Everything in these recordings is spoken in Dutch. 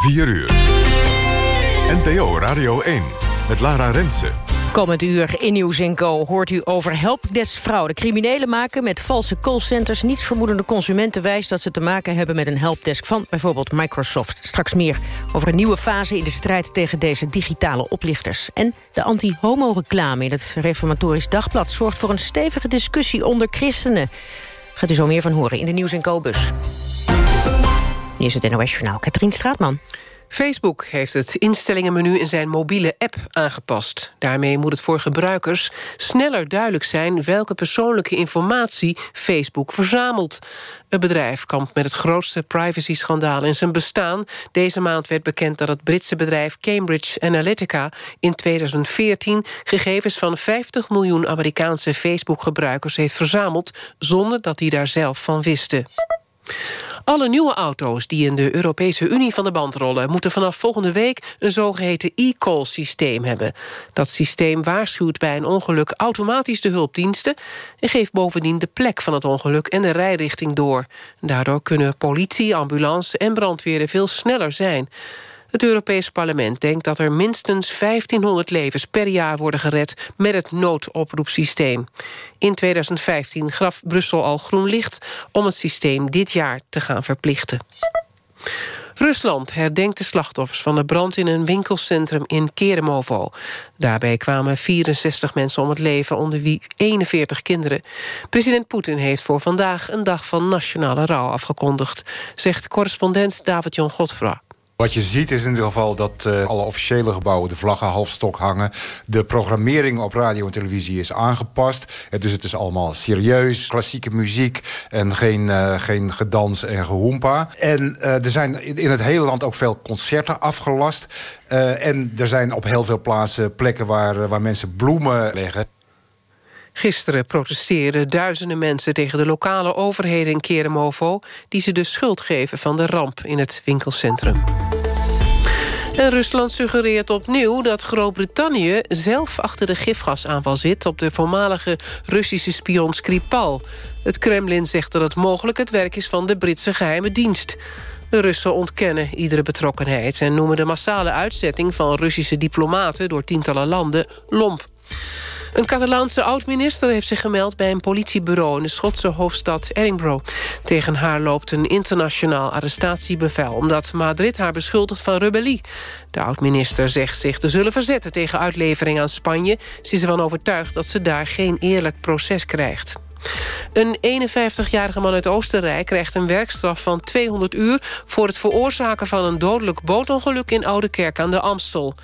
4 uur. NPO Radio 1 met Lara Rensen. Komend uur in Nieuws Co hoort u over helpdeskfraude. Criminelen maken met valse callcenters niets vermoedende consumenten wijs dat ze te maken hebben met een helpdesk van bijvoorbeeld Microsoft. Straks meer over een nieuwe fase in de strijd tegen deze digitale oplichters. En de anti-homo-reclame in het Reformatorisch Dagblad zorgt voor een stevige discussie onder christenen. Gaat u zo meer van horen in de Nieuws Co-bus. Is het NOS Journaal. Katrien Straatman. Facebook heeft het instellingenmenu in zijn mobiele app aangepast. Daarmee moet het voor gebruikers sneller duidelijk zijn... welke persoonlijke informatie Facebook verzamelt. Het bedrijf kampt met het grootste privacy-schandaal in zijn bestaan. Deze maand werd bekend dat het Britse bedrijf Cambridge Analytica... in 2014 gegevens van 50 miljoen Amerikaanse Facebook-gebruikers heeft verzameld... zonder dat die daar zelf van wisten. Alle nieuwe auto's die in de Europese Unie van de band rollen... moeten vanaf volgende week een zogeheten e-call-systeem hebben. Dat systeem waarschuwt bij een ongeluk automatisch de hulpdiensten... en geeft bovendien de plek van het ongeluk en de rijrichting door. Daardoor kunnen politie, ambulance en brandweer veel sneller zijn... Het Europees Parlement denkt dat er minstens 1500 levens per jaar worden gered met het noodoproepsysteem. In 2015 gaf Brussel al groen licht om het systeem dit jaar te gaan verplichten. Rusland herdenkt de slachtoffers van de brand in een winkelcentrum in Keremovo. Daarbij kwamen 64 mensen om het leven, onder wie 41 kinderen. President Poetin heeft voor vandaag een dag van nationale rouw afgekondigd... zegt correspondent David-Jan Godfra. Wat je ziet is in ieder geval dat uh, alle officiële gebouwen... de vlaggen halfstok hangen. De programmering op radio en televisie is aangepast. dus het is allemaal serieus, klassieke muziek... en geen, uh, geen gedans en gehoempa. En uh, er zijn in het hele land ook veel concerten afgelast. en er zijn op heel veel plaatsen plekken waar, waar mensen bloemen leggen. Gisteren protesteerden duizenden mensen tegen de lokale overheden in Keremovo... die ze de schuld geven van de ramp in het winkelcentrum. En Rusland suggereert opnieuw dat Groot-Brittannië zelf achter de gifgasaanval zit... op de voormalige Russische spion Skripal. Het Kremlin zegt dat het mogelijk het werk is van de Britse geheime dienst. De Russen ontkennen iedere betrokkenheid... en noemen de massale uitzetting van Russische diplomaten... door tientallen landen lomp. Een Catalaanse oud-minister heeft zich gemeld bij een politiebureau... in de Schotse hoofdstad Edinburgh. Tegen haar loopt een internationaal arrestatiebevel... omdat Madrid haar beschuldigt van rebellie. De oud-minister zegt zich te zullen verzetten tegen uitlevering aan Spanje. Ze is ervan overtuigd dat ze daar geen eerlijk proces krijgt. Een 51-jarige man uit Oostenrijk krijgt een werkstraf van 200 uur... voor het veroorzaken van een dodelijk bootongeluk in Oudekerk aan de Amstel.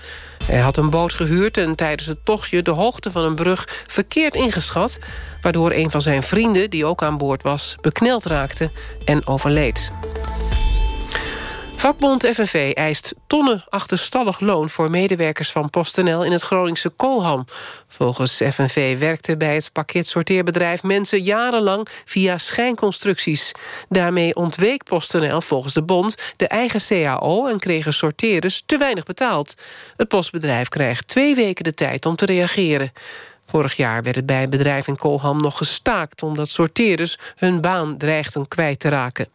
Hij had een boot gehuurd en tijdens het tochtje de hoogte van een brug verkeerd ingeschat... waardoor een van zijn vrienden, die ook aan boord was, bekneld raakte en overleed. Vakbond FNV eist tonnen achterstallig loon... voor medewerkers van PostNL in het Groningse Koolham. Volgens FNV werkten bij het pakketsorteerbedrijf mensen jarenlang via schijnconstructies. Daarmee ontweek PostNL volgens de bond de eigen CAO... en kregen sorteerders te weinig betaald. Het postbedrijf krijgt twee weken de tijd om te reageren. Vorig jaar werd het bij het bedrijf in Koolham nog gestaakt... omdat sorteerders hun baan dreigden kwijt te raken.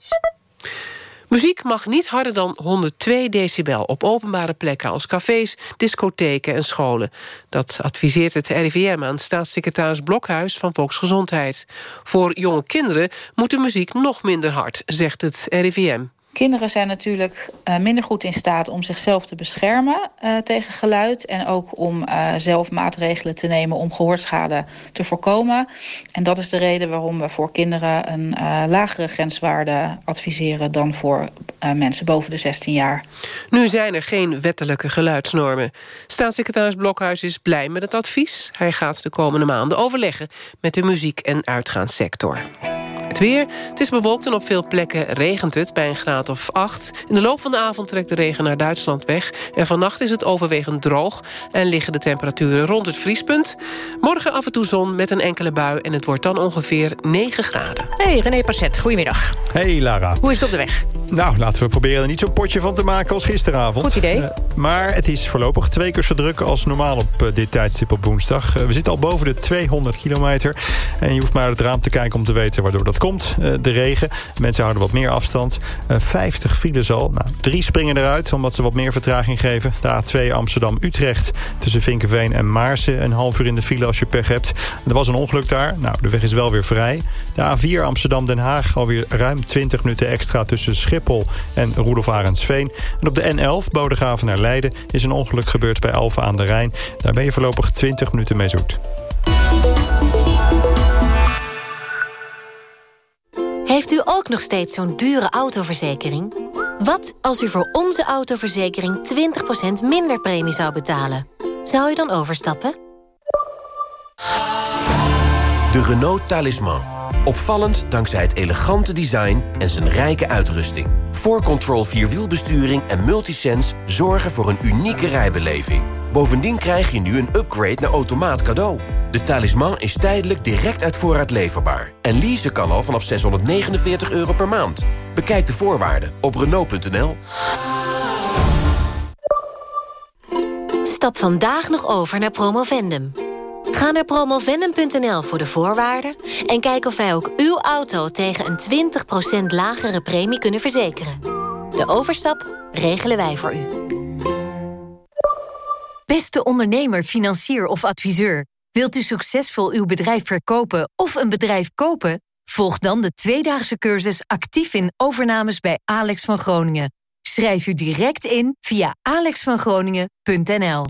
Muziek mag niet harder dan 102 decibel op openbare plekken... als cafés, discotheken en scholen. Dat adviseert het RIVM aan staatssecretaris Blokhuis van Volksgezondheid. Voor jonge kinderen moet de muziek nog minder hard, zegt het RIVM. Kinderen zijn natuurlijk uh, minder goed in staat om zichzelf te beschermen uh, tegen geluid. En ook om uh, zelf maatregelen te nemen om gehoorschade te voorkomen. En dat is de reden waarom we voor kinderen een lagere grenswaarde adviseren dan voor mensen boven de 16 jaar. Nu zijn er geen wettelijke geluidsnormen. Staatssecretaris Blokhuis is blij met het advies. Hij gaat de komende maanden overleggen met de muziek- en uitgaanssector. Het weer. Het is bewolkt en op veel plekken regent het bij een graad of 8. In de loop van de avond trekt de regen naar Duitsland weg. En vannacht is het overwegend droog en liggen de temperaturen rond het vriespunt. Morgen af en toe zon met een enkele bui en het wordt dan ongeveer 9 graden. Hey René Passet, goedemiddag. Hey Lara. Hoe is het op de weg? Nou, laten we proberen er niet zo'n potje van te maken als gisteravond. Goed idee. Uh, maar het is voorlopig twee keer zo druk als normaal op uh, dit tijdstip op woensdag. Uh, we zitten al boven de 200 kilometer. En je hoeft maar uit het raam te kijken om te weten waardoor dat komt, de regen. Mensen houden wat meer afstand. 50 files al. Nou, drie springen eruit, omdat ze wat meer vertraging geven. De A2 Amsterdam-Utrecht tussen Vinkenveen en Maarsen. Een half uur in de file als je pech hebt. Er was een ongeluk daar. Nou, de weg is wel weer vrij. De A4 Amsterdam-Den Haag alweer ruim 20 minuten extra... tussen Schiphol en Roelof Arendsveen. En op de N11 Bodegraven naar Leiden is een ongeluk gebeurd bij Alfa aan de Rijn. Daar ben je voorlopig 20 minuten mee zoet. Heeft u ook nog steeds zo'n dure autoverzekering? Wat als u voor onze autoverzekering 20% minder premie zou betalen? Zou u dan overstappen? De Renault Talisman. Opvallend dankzij het elegante design en zijn rijke uitrusting. 4Control Vierwielbesturing en Multisense zorgen voor een unieke rijbeleving. Bovendien krijg je nu een upgrade naar automaat cadeau. De talisman is tijdelijk direct uit voorraad leverbaar. En leasen kan al vanaf 649 euro per maand. Bekijk de voorwaarden op Renault.nl. Stap vandaag nog over naar Promovendum. Ga naar promovendum.nl voor de voorwaarden... en kijk of wij ook uw auto tegen een 20% lagere premie kunnen verzekeren. De overstap regelen wij voor u. Beste ondernemer, financier of adviseur... wilt u succesvol uw bedrijf verkopen of een bedrijf kopen? Volg dan de tweedaagse cursus actief in overnames bij Alex van Groningen. Schrijf u direct in via alexvangroningen.nl.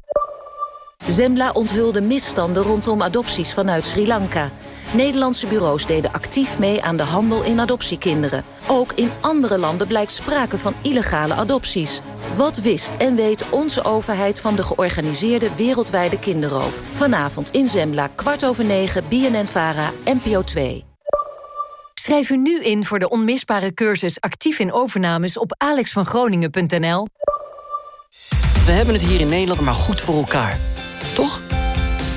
Zembla onthulde misstanden rondom adopties vanuit Sri Lanka. Nederlandse bureaus deden actief mee aan de handel in adoptiekinderen. Ook in andere landen blijkt sprake van illegale adopties. Wat wist en weet onze overheid van de georganiseerde wereldwijde kinderroof? Vanavond in Zembla, kwart over negen, BNN-VARA, NPO 2. Schrijf u nu in voor de onmisbare cursus actief in overnames op alexvangroningen.nl. We hebben het hier in Nederland maar goed voor elkaar. Toch?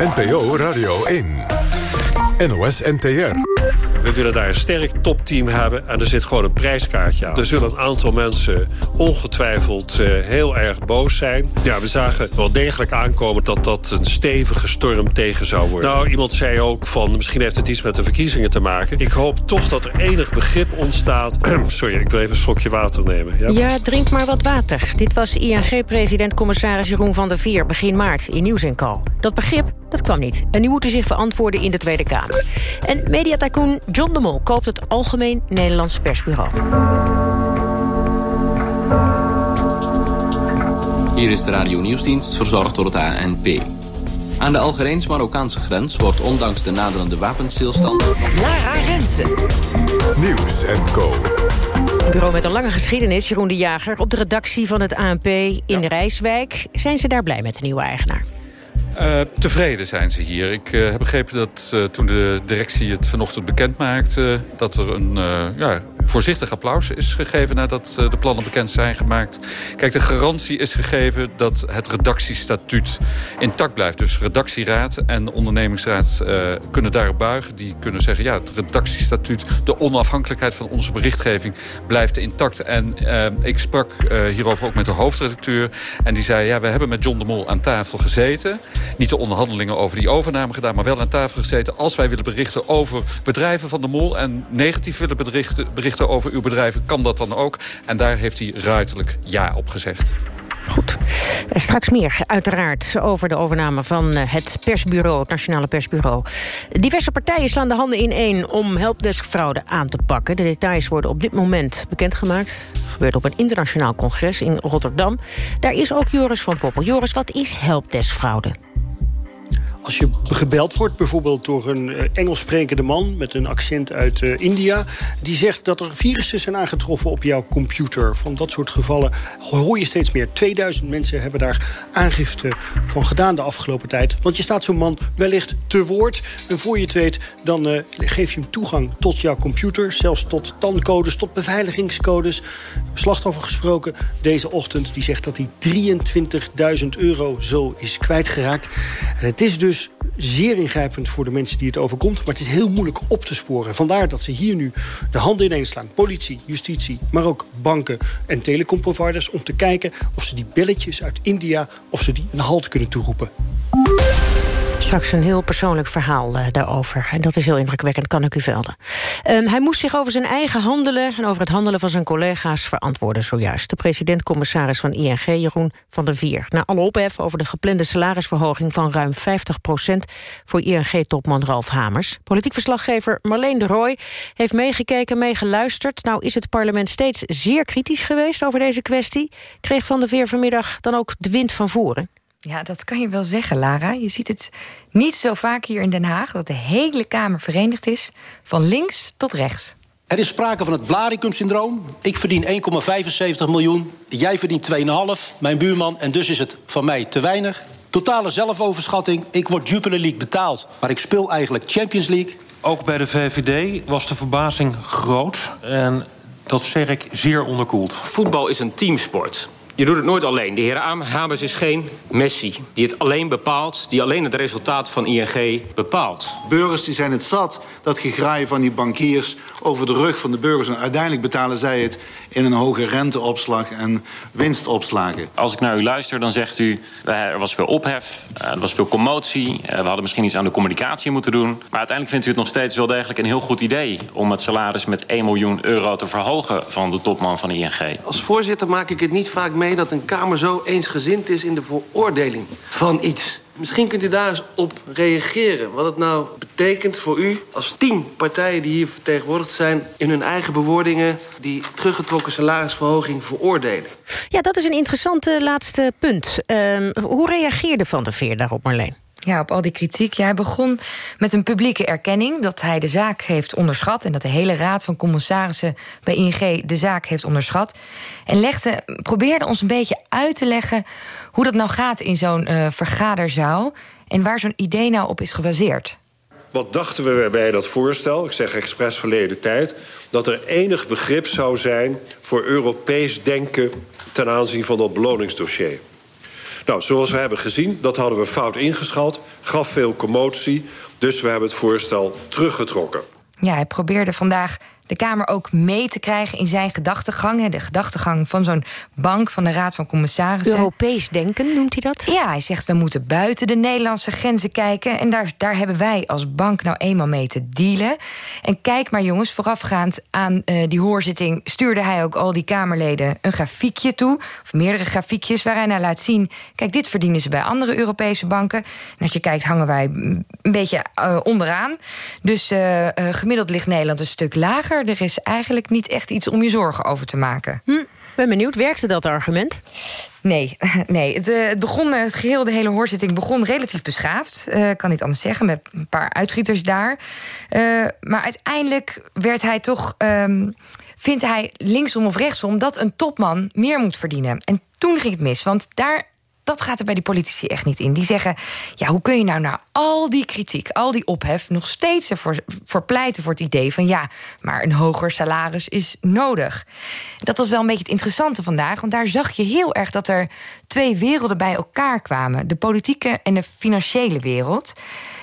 NPO Radio 1. NOS NTR. We willen daar een sterk topteam hebben en er zit gewoon een prijskaartje aan. Er zullen een aantal mensen ongetwijfeld uh, heel erg boos zijn. Ja, we zagen wel degelijk aankomen dat dat een stevige storm tegen zou worden. Nou, iemand zei ook van misschien heeft het iets met de verkiezingen te maken. Ik hoop toch dat er enig begrip ontstaat. Sorry, ik wil even een slokje water nemen. Ja, ja drink maar wat water. Dit was ING-president-commissaris Jeroen van der Veer begin maart in Nieuws Co. Dat begrip, dat kwam niet. En nu moet hij zich verantwoorden in de Tweede Kamer. En mediatycoon John de Mol koopt het Algemeen Nederlands Persbureau. Hier is de radio-nieuwsdienst, verzorgd door het ANP. Aan de Algerijns-Marokkaanse grens wordt ondanks de naderende wapenstilstand... Lara Rensen. Nieuws en Co. Een bureau met een lange geschiedenis, Jeroen de Jager... op de redactie van het ANP in Rijswijk. Zijn ze daar blij met de nieuwe eigenaar? Uh, tevreden zijn ze hier. Ik uh, heb begrepen dat uh, toen de directie het vanochtend bekend maakte... dat er een ja, voorzichtig applaus is gegeven nadat de plannen bekend zijn gemaakt. Kijk, de garantie is gegeven dat het redactiestatuut intact blijft. Dus redactieraad en ondernemingsraad kunnen daarop buigen. Die kunnen zeggen, ja, het redactiestatuut... de onafhankelijkheid van onze berichtgeving blijft intact. En ik sprak hierover ook met de hoofdredacteur. En die zei, ja, we hebben met John de Mol aan tafel gezeten niet de onderhandelingen over die overname gedaan... maar wel aan tafel gezeten als wij willen berichten over bedrijven van de Mol... en negatief willen berichten, berichten over uw bedrijven, kan dat dan ook. En daar heeft hij ruiterlijk ja op gezegd. Goed. Straks meer, uiteraard, over de overname van eh, het persbureau, het Nationale Persbureau. Diverse partijen slaan de handen in één om helpdeskfraude aan te pakken. De details worden op dit moment bekendgemaakt. Gebeurt op een internationaal congres in Rotterdam. Daar is ook Joris van Poppel. Joris, wat is helpdeskfraude? Als je gebeld wordt, bijvoorbeeld door een uh, Engels sprekende man... met een accent uit uh, India, die zegt dat er virussen zijn aangetroffen op jouw computer. Van dat soort gevallen hoor je steeds meer. 2000 mensen hebben daar aangifte van gedaan de afgelopen tijd. Want je staat zo'n man wellicht te woord. En voor je het weet, dan uh, geef je hem toegang tot jouw computer. Zelfs tot tandcodes, tot beveiligingscodes. Slachtoffer gesproken deze ochtend, die zegt dat hij 23.000 euro zo is kwijtgeraakt. En het is dus zeer ingrijpend voor de mensen die het overkomt. Maar het is heel moeilijk op te sporen. Vandaar dat ze hier nu de handen ineen slaan. Politie, justitie, maar ook banken en telecomproviders... om te kijken of ze die belletjes uit India... of ze die een halt kunnen toeroepen. Straks een heel persoonlijk verhaal uh, daarover. En dat is heel indrukwekkend, kan ik u velden. Um, hij moest zich over zijn eigen handelen... en over het handelen van zijn collega's verantwoorden zojuist. De president-commissaris van ING, Jeroen van der Vier. Na alle ophef over de geplande salarisverhoging... van ruim 50% voor ING-topman Ralf Hamers. Politiek verslaggever Marleen de Rooij heeft meegekeken, meegeluisterd. Nou is het parlement steeds zeer kritisch geweest over deze kwestie. Kreeg van der Veer vanmiddag dan ook de wind van voren? Ja, dat kan je wel zeggen, Lara. Je ziet het niet zo vaak hier in Den Haag... dat de hele Kamer verenigd is, van links tot rechts. Er is sprake van het Blaricum-syndroom. Ik verdien 1,75 miljoen, jij verdient 2,5, mijn buurman... en dus is het van mij te weinig. Totale zelfoverschatting, ik word Jupiler League betaald... maar ik speel eigenlijk Champions League. Ook bij de VVD was de verbazing groot... en dat zeg ik zeer onderkoeld. Voetbal is een teamsport. Je doet het nooit alleen. De heer Hamers is geen Messi die het alleen bepaalt... die alleen het resultaat van ING bepaalt. Burgers die zijn het zat, dat gegraaien van die bankiers... over de rug van de burgers. En uiteindelijk betalen zij het in een hoge renteopslag en winstopslagen. Als ik naar u luister, dan zegt u... er was veel ophef, er was veel commotie... we hadden misschien iets aan de communicatie moeten doen. Maar uiteindelijk vindt u het nog steeds wel degelijk een heel goed idee... om het salaris met 1 miljoen euro te verhogen van de topman van ING. Als voorzitter maak ik het niet vaak mee dat een Kamer zo eensgezind is in de veroordeling van iets. Misschien kunt u daar eens op reageren. Wat het nou betekent voor u als tien partijen die hier vertegenwoordigd zijn... in hun eigen bewoordingen die teruggetrokken salarisverhoging veroordelen. Ja, dat is een interessante laatste punt. Uh, hoe reageerde Van der Veer daarop, Marleen? Ja, op al die kritiek. Hij begon met een publieke erkenning dat hij de zaak heeft onderschat... en dat de hele raad van commissarissen bij ING de zaak heeft onderschat. En legde, probeerde ons een beetje uit te leggen hoe dat nou gaat in zo'n uh, vergaderzaal... en waar zo'n idee nou op is gebaseerd. Wat dachten we bij dat voorstel, ik zeg expres verleden tijd... dat er enig begrip zou zijn voor Europees denken... ten aanzien van dat beloningsdossier. Nou, zoals we hebben gezien, dat hadden we fout ingeschat. Gaf veel commotie, dus we hebben het voorstel teruggetrokken. Ja, hij probeerde vandaag de Kamer ook mee te krijgen in zijn gedachtegang. De gedachtegang van zo'n bank van de Raad van Commissarissen. Europees denken noemt hij dat? Ja, hij zegt we moeten buiten de Nederlandse grenzen kijken. En daar, daar hebben wij als bank nou eenmaal mee te dealen. En kijk maar jongens, voorafgaand aan uh, die hoorzitting... stuurde hij ook al die Kamerleden een grafiekje toe. Of meerdere grafiekjes waarin hij laat zien... kijk, dit verdienen ze bij andere Europese banken. En als je kijkt hangen wij een beetje uh, onderaan. Dus uh, gemiddeld ligt Nederland een stuk lager er is eigenlijk niet echt iets om je zorgen over te maken. Hm. Ben benieuwd, werkte dat argument? Nee, nee. Het, het, begon, het geheel, de hele hoorzitting begon relatief beschaafd. Uh, kan niet anders zeggen, met een paar uitschieters daar. Uh, maar uiteindelijk werd hij toch... Um, vindt hij linksom of rechtsom dat een topman meer moet verdienen. En toen ging het mis, want daar dat gaat er bij die politici echt niet in. Die zeggen, ja, hoe kun je nou na al die kritiek, al die ophef... nog steeds ervoor voor pleiten voor het idee van... ja, maar een hoger salaris is nodig. Dat was wel een beetje het interessante vandaag... want daar zag je heel erg dat er twee werelden bij elkaar kwamen. De politieke en de financiële wereld...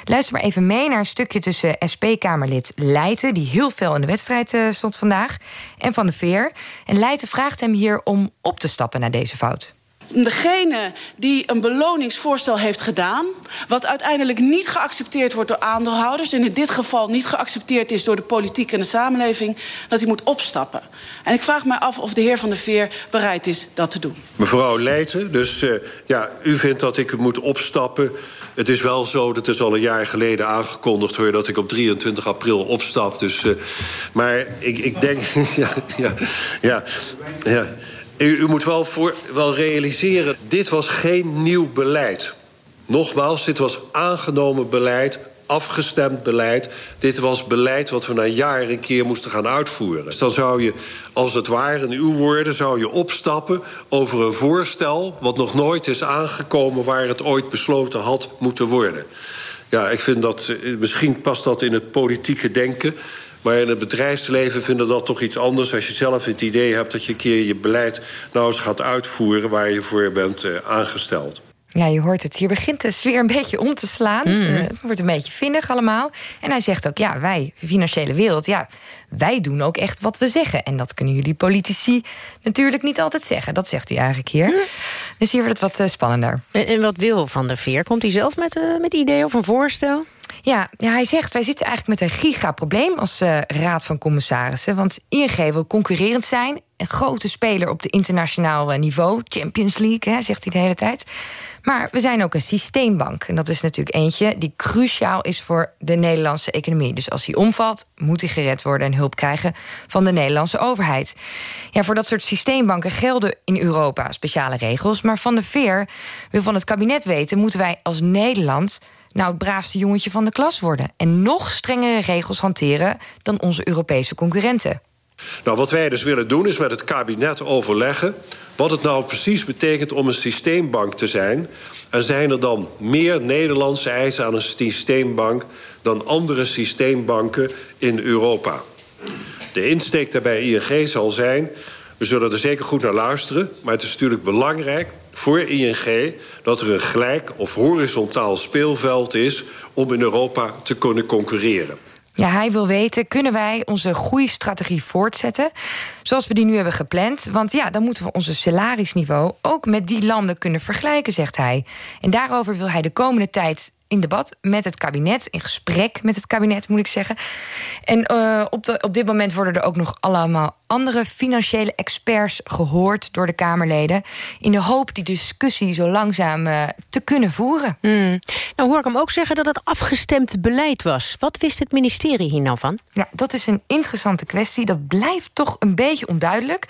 Luister maar even mee naar een stukje tussen SP-Kamerlid Leijten... die heel veel in de wedstrijd uh, stond vandaag, en Van de Veer. En Leijten vraagt hem hier om op te stappen naar deze fout degene die een beloningsvoorstel heeft gedaan... wat uiteindelijk niet geaccepteerd wordt door aandeelhouders... en in dit geval niet geaccepteerd is door de politiek en de samenleving... dat hij moet opstappen. En ik vraag mij af of de heer Van der Veer bereid is dat te doen. Mevrouw Leijten, dus uh, ja, u vindt dat ik moet opstappen... Het is wel zo, dat is al een jaar geleden aangekondigd... hoor, dat ik op 23 april opstap. Dus, uh, maar ik, ik denk... ja, ja, ja, ja. U, u moet wel, voor, wel realiseren, dit was geen nieuw beleid. Nogmaals, dit was aangenomen beleid afgestemd beleid. Dit was beleid wat we na jaren een keer moesten gaan uitvoeren. Dus dan zou je, als het ware, in uw woorden... zou je opstappen over een voorstel... wat nog nooit is aangekomen waar het ooit besloten had moeten worden. Ja, ik vind dat... Eh, misschien past dat in het politieke denken... Maar in het bedrijfsleven vinden dat toch iets anders... als je zelf het idee hebt dat je een keer je beleid nou eens gaat uitvoeren... waar je voor bent uh, aangesteld. Ja, je hoort het. Hier begint de sfeer een beetje om te slaan. Mm. Uh, het wordt een beetje vinnig allemaal. En hij zegt ook, ja, wij, financiële wereld... ja, wij doen ook echt wat we zeggen. En dat kunnen jullie politici natuurlijk niet altijd zeggen. Dat zegt hij eigenlijk hier. Mm. Dus hier wordt het wat uh, spannender. En, en, wat wil Van der Veer? Komt hij zelf met, uh, met idee of een voorstel? Ja, ja, hij zegt, wij zitten eigenlijk met een gigaprobleem als uh, raad van commissarissen. Want ING wil concurrerend zijn. Een grote speler op de internationaal niveau. Champions League, hè, zegt hij de hele tijd. Maar we zijn ook een systeembank. En dat is natuurlijk eentje die cruciaal is voor de Nederlandse economie. Dus als hij omvalt, moet hij gered worden en hulp krijgen van de Nederlandse overheid. Ja, voor dat soort systeembanken gelden in Europa speciale regels. Maar Van de Veer wil van het kabinet weten: moeten wij als Nederland nou het braafste jongetje van de klas worden en nog strengere regels hanteren dan onze Europese concurrenten? Nou, wat wij dus willen doen is met het kabinet overleggen wat het nou precies betekent om een systeembank te zijn. En zijn er dan meer Nederlandse eisen aan een systeembank dan andere systeembanken in Europa? De insteek daarbij ING zal zijn. We zullen er zeker goed naar luisteren. Maar het is natuurlijk belangrijk voor ING dat er een gelijk of horizontaal speelveld is om in Europa te kunnen concurreren. Ja, hij wil weten, kunnen wij onze groeistrategie voortzetten... zoals we die nu hebben gepland? Want ja, dan moeten we onze salarisniveau ook met die landen kunnen vergelijken, zegt hij. En daarover wil hij de komende tijd in debat met het kabinet, in gesprek met het kabinet, moet ik zeggen. En uh, op, de, op dit moment worden er ook nog allemaal andere financiële experts gehoord door de Kamerleden. In de hoop die discussie zo langzaam uh, te kunnen voeren. Hmm. Nou hoor ik hem ook zeggen dat het afgestemd beleid was. Wat wist het ministerie hier nou van? Ja, dat is een interessante kwestie. Dat blijft toch een beetje onduidelijk.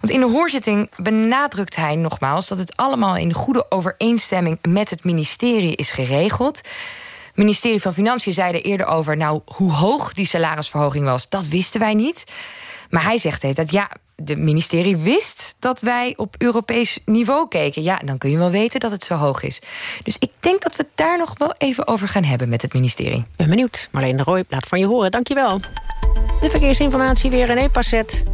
Want in de hoorzitting benadrukt hij nogmaals dat het allemaal in goede overeenstemming met het ministerie is geregeld. Het ministerie van Financiën zei er eerder over... nou, hoe hoog die salarisverhoging was, dat wisten wij niet. Maar hij zegt dat ja, de ministerie wist dat wij op Europees niveau keken. Ja, dan kun je wel weten dat het zo hoog is. Dus ik denk dat we het daar nog wel even over gaan hebben met het ministerie. Ben benieuwd. Marleen de Rooij, laat van je horen. Dankjewel. De verkeersinformatie weer een e-passet.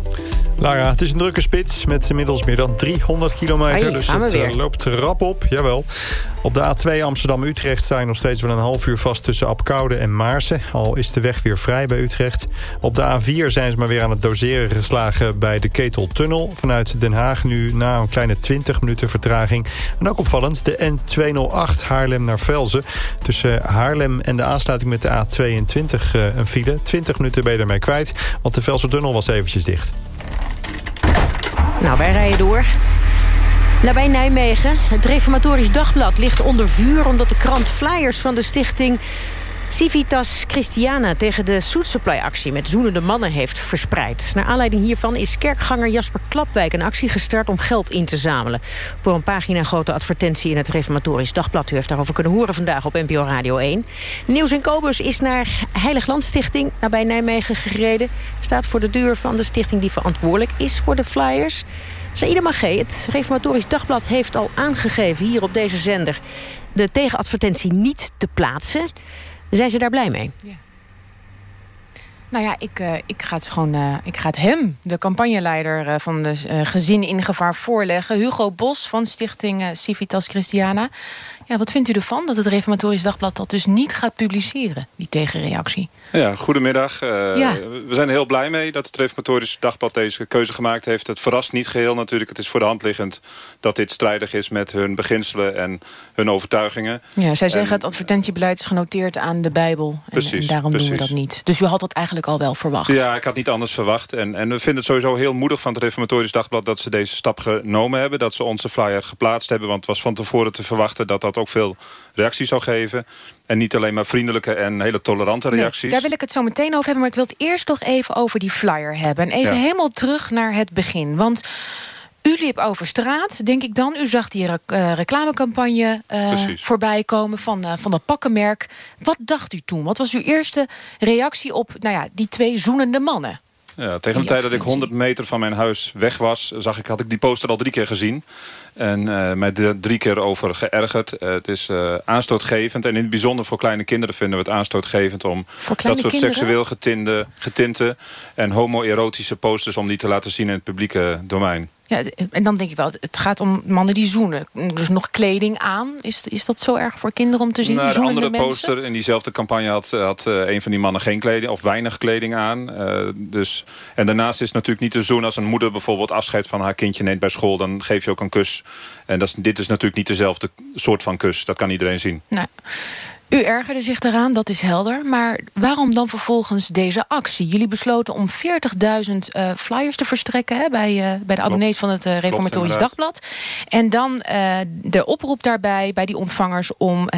Lara, het is een drukke spits met inmiddels meer dan 300 kilometer. Ai, dus het uh, loopt rap op, jawel. Op de A2 Amsterdam-Utrecht sta je nog steeds wel een half uur vast... tussen Apkoude en Maarsen. Al is de weg weer vrij bij Utrecht. Op de A4 zijn ze maar weer aan het doseren geslagen bij de Keteltunnel. Vanuit Den Haag nu na een kleine 20 minuten vertraging. En ook opvallend, de N208 Haarlem naar Velzen. Tussen Haarlem en de aansluiting met de A22 uh, een file. 20 minuten ben je ermee kwijt, want de Velsen-tunnel was eventjes dicht. Nou, wij rijden door. Nabij Nijmegen. Het Reformatorisch Dagblad ligt onder vuur... omdat de krant flyers van de stichting Civitas Christiana... tegen de Soet Supply-actie met zoenende mannen heeft verspreid. Naar aanleiding hiervan is kerkganger Jasper Klapwijk... een actie gestart om geld in te zamelen. Voor een pagina grote advertentie in het Reformatorisch Dagblad. U heeft daarover kunnen horen vandaag op NPO Radio 1. Nieuws in Kobus is naar Heiligland Stichting nabij Nijmegen gereden. Staat voor de deur van de stichting die verantwoordelijk is voor de flyers... Saïda Magé, het Reformatorisch Dagblad heeft al aangegeven... hier op deze zender de tegenadvertentie niet te plaatsen. Zijn ze daar blij mee? Ja. Nou ja, ik, uh, ik, ga het gewoon, uh, ik ga het hem, de campagneleider uh, van de Gezin in Gevaar, voorleggen. Hugo Bos van stichting Civitas Christiana. Ja, wat vindt u ervan dat het Reformatorisch Dagblad dat dus niet gaat publiceren, die tegenreactie? Ja, goedemiddag. Ja. We zijn er heel blij mee dat het Reformatorisch Dagblad deze keuze gemaakt heeft. Het verrast niet geheel natuurlijk. Het is voor de hand liggend dat dit strijdig is met hun beginselen en hun overtuigingen. Ja, zij zeggen en, het advertentiebeleid is genoteerd aan de Bijbel. Precies, en, en daarom precies. doen we dat niet. Dus u had dat eigenlijk al wel verwacht? Ja, ik had niet anders verwacht. En, en we vinden het sowieso heel moedig van het Reformatorisch Dagblad... dat ze deze stap genomen hebben, dat ze onze flyer geplaatst hebben. Want het was van tevoren te verwachten dat dat ook veel reacties zou geven. En niet alleen maar vriendelijke en hele tolerante reacties. Nee, daar wil ik het zo meteen over hebben. Maar ik wil het eerst nog even over die flyer hebben. En even Ja. helemaal terug naar het begin. Want U liep over straat, denk ik dan. U zag die uh, reclamecampagne uh, voorbij komen van, uh, van dat pakkenmerk. Wat dacht u toen? Wat was uw eerste reactie op nou ja, die twee zoenende mannen? Ja, tegen de tijd dat ik 100 meter van mijn huis weg was... Zag ik, had ik die poster al drie keer gezien. En uh, mij er drie keer over geërgerd. Uh, het is uh, aanstootgevend. En in het bijzonder voor kleine kinderen vinden we het aanstootgevend... om dat soort kinderen? seksueel getinte, getinte en homoerotische posters... om die te laten zien in het publieke domein. Ja, en dan denk ik wel, het gaat om mannen die zoenen. Dus nog kleding aan. Is, is dat zo erg voor kinderen om te zien? Nou, een andere poster in diezelfde campagne had, had uh, een van die mannen geen kleding of weinig kleding aan. Uh, dus, en daarnaast is het natuurlijk niet te zoen als een moeder bijvoorbeeld afscheid van haar kindje neemt bij school. Dan geef je ook een kus. En dat is, dit is natuurlijk niet dezelfde soort van kus. Dat kan iedereen zien. U ergerde zich daaraan, dat is helder. Maar waarom dan vervolgens deze actie? Jullie besloten om 40.000 uh, flyers te verstrekken... Hè, bij, uh, bij de abonnees van het uh, Reformatorisch Dagblad. En dan de oproep daarbij bij die ontvangers... om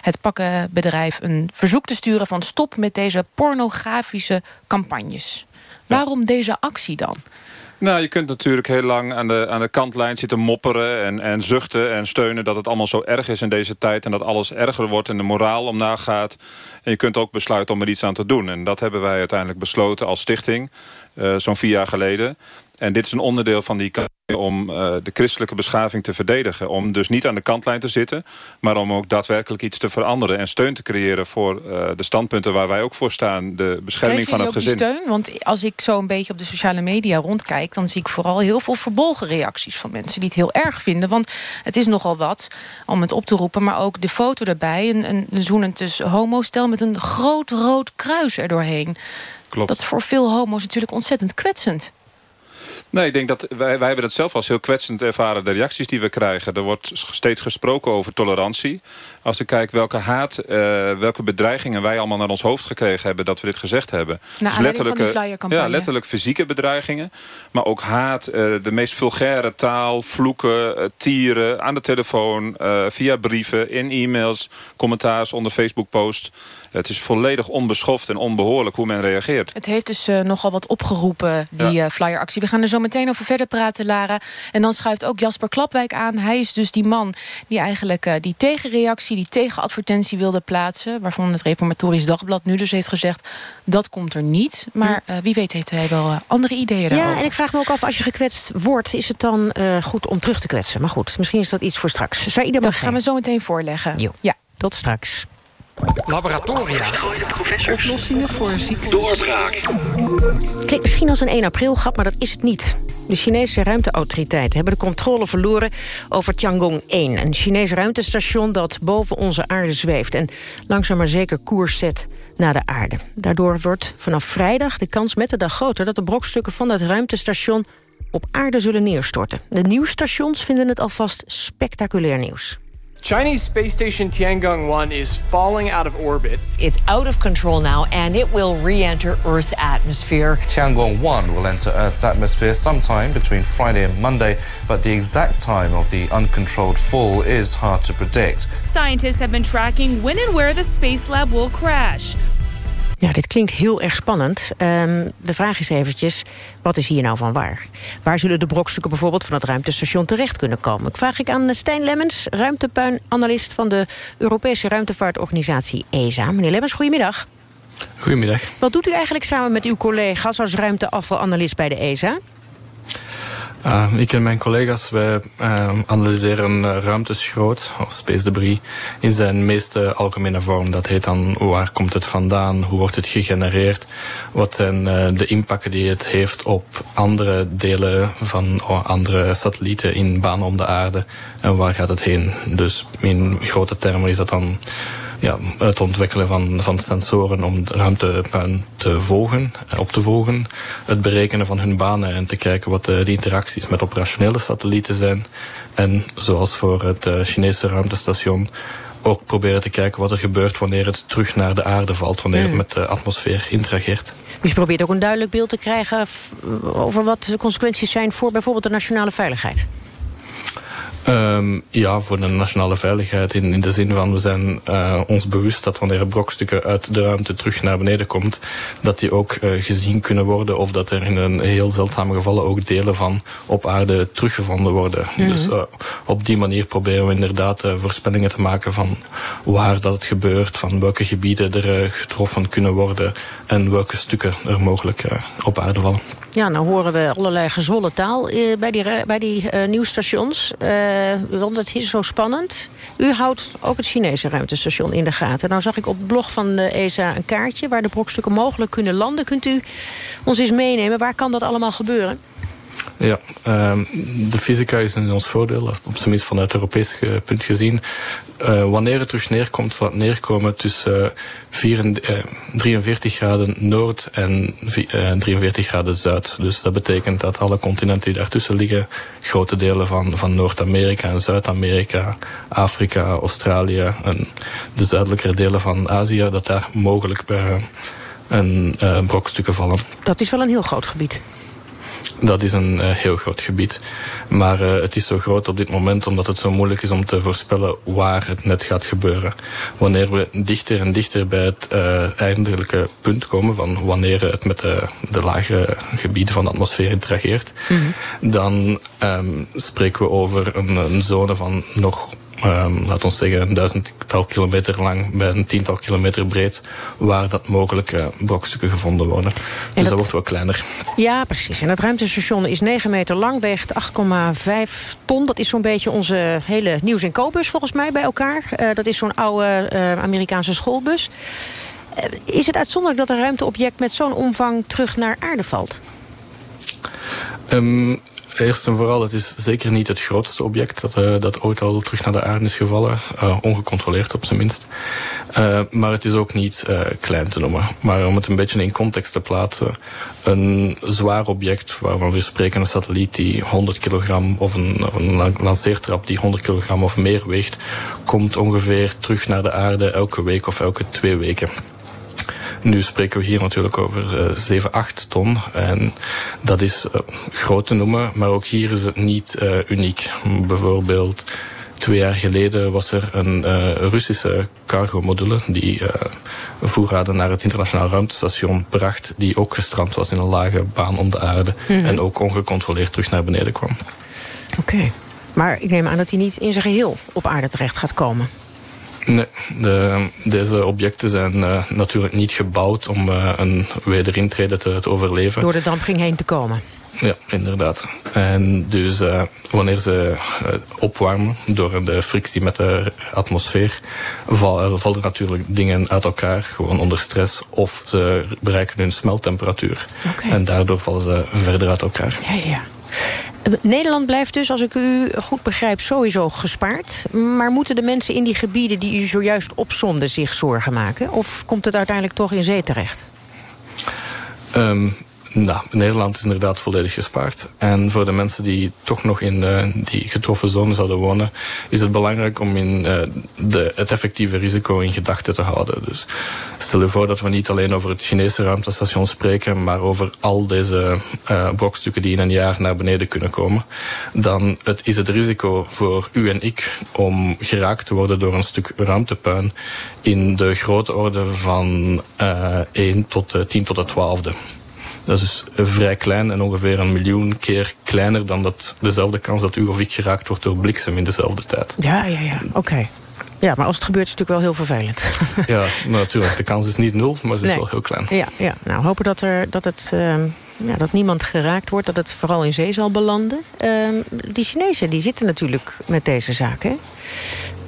het pakkenbedrijf een verzoek te sturen van... stop met deze pornografische campagnes. Waarom deze actie dan? Nou, je kunt natuurlijk heel lang aan de, aan de kantlijn zitten mopperen... En, en zuchten en steunen dat het allemaal zo erg is in deze tijd... en dat alles erger wordt en de moraal omlaag gaat. En je kunt ook besluiten om er iets aan te doen. En dat hebben wij uiteindelijk besloten als stichting, zo'n vier jaar geleden. En dit is een onderdeel van die om uh, de christelijke beschaving te verdedigen. Om dus niet aan de kantlijn te zitten... maar om ook daadwerkelijk iets te veranderen... en steun te creëren voor uh, de standpunten waar wij ook voor staan. De bescherming van het gezin. Steun? Want als ik zo een beetje op de sociale media rondkijk... dan zie ik vooral heel veel verbolgen reacties van mensen... die het heel erg vinden. Want het is nogal wat om het op te roepen. Maar ook de foto erbij. Een, een, zoenend homostel met een groot rood kruis erdoorheen. Klopt. Dat is voor veel homo's natuurlijk ontzettend kwetsend. Nee, ik denk dat wij, wij hebben dat zelf als heel kwetsend ervaren, de reacties die we krijgen. Er wordt steeds gesproken over tolerantie. Als ik kijk welke haat, uh, welke bedreigingen wij allemaal naar ons hoofd gekregen hebben, dat we dit gezegd hebben. Nou, dus letterlijke, ja, letterlijk fysieke bedreigingen. Maar ook haat, uh, de meest vulgaire taal, vloeken, uh, tieren, aan de telefoon, via brieven, in e-mails, commentaars onder Facebook-posts. Het is volledig onbeschoft en onbehoorlijk hoe men reageert. Het heeft dus nogal wat opgeroepen, die ja. flyeractie. We gaan er zo meteen over verder praten, Lara. En dan schuift ook Jasper Klapwijk aan. Hij is dus die man die eigenlijk die tegenreactie, die tegenadvertentie wilde plaatsen. Waarvan het Reformatorisch Dagblad nu dus heeft gezegd... dat komt er niet. Maar hm. wie weet heeft hij wel andere ideeën daarover. Ja, en ik vraag me ook af, als je gekwetst wordt... is het dan goed om terug te kwetsen? Maar goed, misschien is dat iets voor straks. Zou dat gaan we zo meteen voorleggen. Jo. Ja, tot straks. Laboratoria. Oplossingen voor ziektes. Doorbraak. Klinkt misschien als een 1 april grap, maar dat is het niet. De Chinese ruimteautoriteiten hebben de controle verloren over Tiangong 1. Een Chinees ruimtestation dat boven onze aarde zweeft... en langzaam maar zeker koers zet naar de aarde. Daardoor wordt vanaf vrijdag de kans met de dag groter... dat de brokstukken van dat ruimtestation op aarde zullen neerstorten. De nieuwsstations vinden het alvast spectaculair nieuws. Chinese space station Tiangong 1 is falling out of orbit. It's out of control now and it will re enter Earth's atmosphere. Tiangong 1 will enter Earth's atmosphere sometime between Friday and Monday, but the exact time of the uncontrolled fall is hard to predict. Scientists have been tracking when and where the Space Lab will crash. Ja, dit klinkt heel erg spannend. Um, de vraag is eventjes, wat is hier nou van waar? Waar zullen de brokstukken bijvoorbeeld van het ruimtestation terecht kunnen komen? Ik vraag ik aan Stijn Lemmens, ruimtepuinanalist van de Europese ruimtevaartorganisatie ESA. Meneer Lemmens, goedemiddag. Goedemiddag. Wat doet u eigenlijk samen met uw collega's als ruimteafvalanalist bij de ESA? Uh, ik en mijn collega's, wij uh, analyseren uh, ruimteschroot, of space debris, in zijn meest algemene vorm. Dat heet dan, waar komt het vandaan, hoe wordt het gegenereerd, wat zijn de impacten die het heeft op andere delen van oh, andere satellieten in baan om de aarde, en waar gaat het heen. Dus in grote termen is dat dan ja, het ontwikkelen van, van sensoren om de ruimtepuin te volgen, eh, op te volgen. Het berekenen van hun banen en te kijken wat de, de interacties met operationele satellieten zijn. En zoals voor het Chinese ruimtestation ook proberen te kijken wat er gebeurt wanneer het terug naar de aarde valt, wanneer het met de atmosfeer interageert. Dus je probeert ook een duidelijk beeld te krijgen over wat de consequenties zijn voor bijvoorbeeld de nationale veiligheid. Um, ja, voor de nationale veiligheid. In, in de zin van we zijn uh, ons bewust dat wanneer er brokstukken uit de ruimte terug naar beneden komt, dat die ook uh, gezien kunnen worden of dat er in een heel zeldzame gevallen ook delen van op aarde teruggevonden worden. Mm -hmm. Dus uh, op die manier proberen we inderdaad voorspellingen te maken van waar dat het gebeurt, van welke gebieden er getroffen kunnen worden en welke stukken er mogelijk op aarde vallen. Ja, nou horen we allerlei gezwolle taal uh, bij die, bij die uh, nieuwsstations. Uh, want het is zo spannend. U houdt ook het Chinese ruimtestation in de gaten. Nou zag ik op het blog van de ESA een kaartje... waar de brokstukken mogelijk kunnen landen. Kunt u ons eens meenemen? Waar kan dat allemaal gebeuren? Ja, um, de fysica is in ons voordeel, op zijn minst vanuit Europees punt gezien. Uh, wanneer het terug neerkomt, zal het neerkomen tussen uh, 4, uh, 43 graden noord en 43 graden zuid. Dus dat betekent dat alle continenten die daartussen liggen, grote delen van, van Noord-Amerika en Zuid-Amerika, Afrika, Australië en de zuidelijkere delen van Azië, dat daar mogelijk een brokstukken vallen. Dat is wel een heel groot gebied. Dat is een uh, heel groot gebied. Maar uh, het is zo groot op dit moment omdat het zo moeilijk is om te voorspellen waar het net gaat gebeuren. Wanneer we dichter en dichter bij het uh, eindelijke punt komen van wanneer het met de, de lagere gebieden van de atmosfeer interageert, mm -hmm. dan um, spreken we over een, een zone van nog um, laat ons zeggen, een duizendtal kilometer lang bij een tiental kilometer breed, waar dat mogelijk uh, brokstukken gevonden worden. En dus dat, dat wordt wel kleiner. Ja, precies. En het ruimtestation is 9 meter lang, weegt 8,5 ton. Dat is zo'n beetje onze hele nieuws- en koopbus volgens mij bij elkaar. Uh, dat is zo'n oude uh, Amerikaanse schoolbus. is het uitzonderlijk dat een ruimteobject met zo'n omvang terug naar aarde valt? Um, Eerst en vooral, het is zeker niet het grootste object dat, uh, dat ooit al terug naar de aarde is gevallen. Uh, ongecontroleerd op zijn minst. Uh, maar het is ook niet klein te noemen. Maar om het een beetje in context te plaatsen. Een zwaar object waarvan we spreken, een satelliet die 100 kilogram of een, of een lanceertrap die 100 kilogram of meer weegt, komt ongeveer terug naar de aarde elke week of elke twee weken. Nu spreken we hier natuurlijk over uh, 7, 8 ton. En dat is uh, groot te noemen, maar ook hier is het niet uh, uniek. Bijvoorbeeld twee jaar geleden was er een uh, Russische cargo-module die uh, voorraden naar het internationaal ruimtestation bracht, die ook gestrand was in een lage baan om de aarde mm -hmm. en ook ongecontroleerd terug naar beneden kwam. Oké, okay. maar ik neem aan dat hij niet in zijn geheel op aarde terecht gaat komen. Nee, de, deze objecten zijn uh, natuurlijk niet gebouwd om uh, een wederintrede te, te, overleven. Door de dampkring heen te komen. Ja, inderdaad. En dus uh, wanneer ze opwarmen door de frictie met de atmosfeer, vallen, vallen natuurlijk dingen uit elkaar, gewoon onder stress, of ze bereiken hun smeltemperatuur. Okay. En daardoor vallen ze verder uit elkaar. Ja, ja. Nederland blijft dus, als ik u goed begrijp, sowieso gespaard. Maar moeten de mensen in die gebieden die u zojuist opzonde zich zorgen maken? Of komt het uiteindelijk toch in zee terecht? Um, nou, Nederland is inderdaad volledig gespaard. En voor de mensen die toch nog in uh, die getroffen zone zouden wonen... is het belangrijk om in, uh, de, het effectieve risico in gedachten te houden. Dus stel je voor dat we niet alleen over het Chinese ruimtestation spreken... maar over al deze uh, brokstukken die in een jaar naar beneden kunnen komen. Dan het, is het risico voor u en ik om geraakt te worden door een stuk ruimtepuin... in de grote orde van 1 tot 10 tot de 12e. Dat is dus vrij klein en ongeveer een miljoen keer kleiner dan dat dezelfde kans dat u of ik geraakt wordt door bliksem in dezelfde tijd. Ja, ja, ja. Oké. Okay. Ja, maar als het gebeurt is het natuurlijk wel heel vervelend. ja, natuurlijk. De kans is niet nul, maar ze is nee. wel heel klein. Ja, ja. nou hopen dat, er, dat, het, uh, ja, dat niemand geraakt wordt, dat het vooral in zee zal belanden. Uh, die Chinezen die zitten natuurlijk met deze zaak. Hè?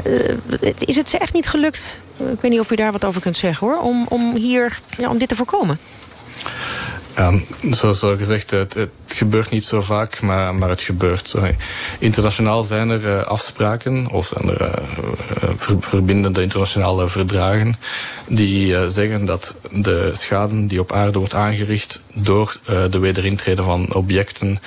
Uh, is het ze echt niet gelukt, ik weet niet of u daar wat over kunt zeggen hoor, om, om hier ja, om dit te voorkomen? Ja, zoals al gezegd, het, het, gebeurt niet zo vaak, maar, maar het gebeurt. Internationaal zijn er uh, afspraken, of zijn er uh, ver, verbindende internationale verdragen, die zeggen dat de schade die op aarde wordt aangericht door de wederintrede van objecten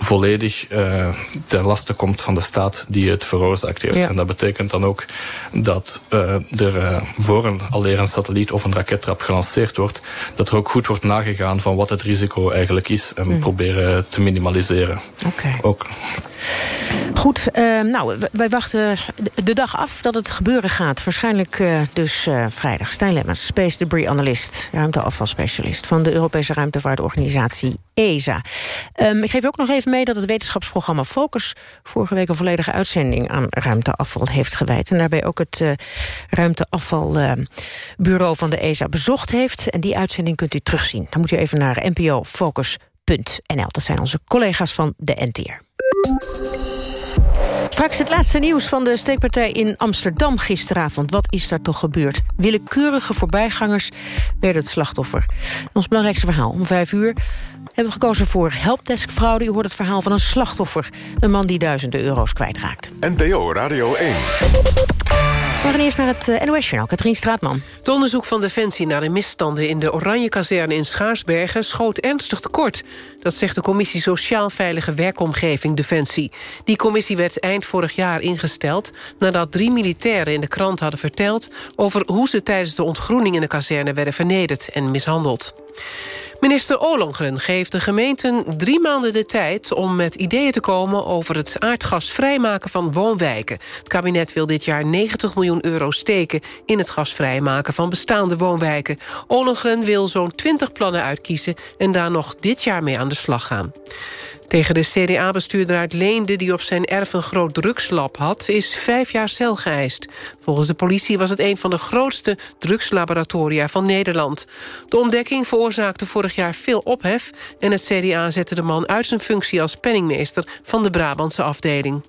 volledig uh, ten laste komt van de staat die het veroorzaakt heeft. Ja. En dat betekent dan ook dat uh, er uh, voor een, alleer een satelliet of een rakettrap gelanceerd wordt, dat er ook goed wordt nagegaan van wat het risico eigenlijk is en mm. proberen te minimaliseren. Oké. Ook. Goed, uh, nou, wij wachten de dag af dat het gebeuren gaat. Waarschijnlijk dus vrijdag. Stijn Lemmers, Space Debris Analyst... ruimteafvalspecialist van de Europese ruimtevaartorganisatie ESA. Um, ik geef ook nog even mee dat het wetenschapsprogramma Focus... vorige week een volledige uitzending aan ruimteafval heeft gewijd. En daarbij ook het ruimteafvalbureau van de ESA bezocht heeft. En die uitzending kunt u terugzien. Dan moet u even naar npofocus.nl. Dat zijn onze collega's van de NTR. Straks het laatste nieuws van de steekpartij in Amsterdam gisteravond. Wat is daar toch gebeurd? Willekeurige voorbijgangers werden het slachtoffer. Ons belangrijkste verhaal om vijf uur hebben we gekozen voor helpdesk-fraude. U hoort het verhaal van een slachtoffer. Een man die duizenden euro's kwijtraakt. NPO Radio 1. We gaan eerst naar het uh, NOS-journaal. Katrien Straatman. Het onderzoek van Defensie naar de misstanden in de Oranje-kazerne in Schaarsbergen schoot ernstig tekort. Dat zegt de commissie Sociaal Veilige Werkomgeving Defensie. Die commissie werd eind vorig jaar ingesteld... nadat drie militairen in de krant hadden verteld... over hoe ze tijdens de ontgroening in de kazerne werden vernederd en mishandeld. Minister Ollongren geeft de gemeenten drie maanden de tijd... om met ideeën te komen over het aardgasvrijmaken van woonwijken. Het kabinet wil dit jaar 90 miljoen euro steken... in het gasvrijmaken van bestaande woonwijken. Ollongren wil zo'n 20 plannen uitkiezen... en daar nog dit jaar mee aan de slag gaan. Tegen de CDA-bestuurder uit Leende die op zijn erf een groot drugslab had... is vijf jaar cel geëist. Volgens de politie was het een van de grootste drugslaboratoria van Nederland. De ontdekking veroorzaakte vorig jaar veel ophef... en het CDA zette de man uit zijn functie als penningmeester... van de Brabantse afdeling.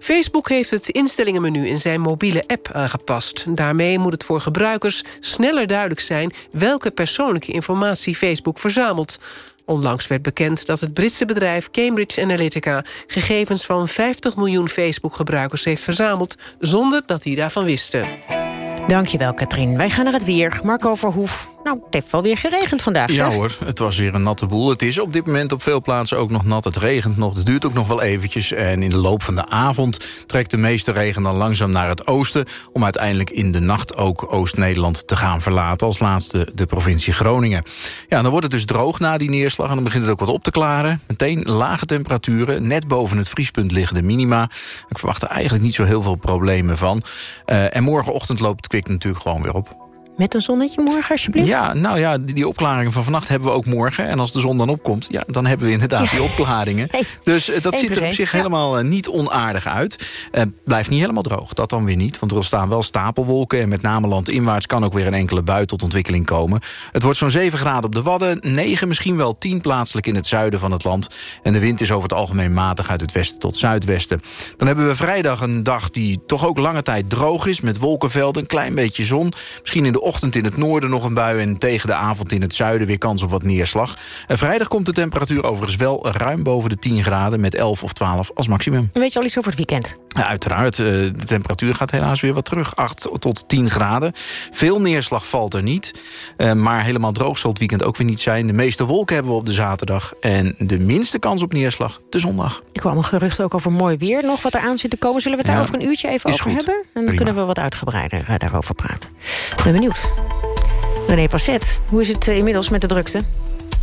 Facebook heeft het instellingenmenu in zijn mobiele app aangepast. Daarmee moet het voor gebruikers sneller duidelijk zijn... welke persoonlijke informatie Facebook verzamelt. Onlangs werd bekend dat het Britse bedrijf Cambridge Analytica... gegevens van 50 miljoen Facebook-gebruikers heeft verzameld... zonder dat die daarvan wisten. Dankjewel, Katrien. Wij gaan naar het weer. Marco Verhoef. Nou, het heeft wel weer geregend vandaag, Ja zeg. hoor, het was weer een natte boel. Het is op dit moment op veel plaatsen ook nog nat. Het regent nog, het duurt ook nog wel eventjes. En in de loop van de avond trekt de meeste regen dan langzaam naar het oosten... om uiteindelijk in de nacht ook Oost-Nederland te gaan verlaten... als laatste de provincie Groningen. Ja, dan wordt het dus droog na die neerslag... en dan begint het ook wat op te klaren. Meteen lage temperaturen, net boven het vriespunt liggen de minima. Ik verwacht er eigenlijk niet zo heel veel problemen van. Uh, en morgenochtend loopt kwik natuurlijk gewoon weer op. Met een zonnetje morgen, alsjeblieft? Ja, nou ja, die, die, opklaringen van vannacht hebben we ook morgen. En als de zon dan opkomt, ja, dan hebben we inderdaad die opklaringen. Hey, dus uh, dat ziet er op zich ja. helemaal uh, niet onaardig uit. Uh, blijft niet helemaal droog, dat dan weer niet. Want er staan wel stapelwolken. En met name landinwaarts kan ook weer een enkele bui tot ontwikkeling komen. Het wordt zo'n 7 graden op de Wadden. 9, misschien wel 10 plaatselijk in het zuiden van het land. En de wind is over het algemeen matig uit het westen tot zuidwesten. Dan hebben we vrijdag een dag die toch ook lange tijd droog is. Met wolkenvelden, een klein beetje zon. Misschien in de ochtend in het noorden nog een bui... en tegen de avond in het zuiden weer kans op wat neerslag. En vrijdag komt de temperatuur overigens wel ruim boven de 10 graden... met 11 of 12 als maximum. Weet je al iets over het weekend? Ja, uiteraard. De temperatuur gaat helaas weer wat terug. 8 tot 10 graden. Veel neerslag valt er niet. Maar helemaal droog zal het weekend ook weer niet zijn. De meeste wolken hebben we op de zaterdag. En de minste kans op neerslag de zondag. Ik kwam een gerucht ook over mooi weer nog wat er aan zit te komen. Zullen we het daar Ja, over een uurtje even over goed. hebben? En dan Prima. kunnen we wat uitgebreider eh, daarover praten. Ik ben benieuwd. René Passet, hoe is het eh, inmiddels met de drukte?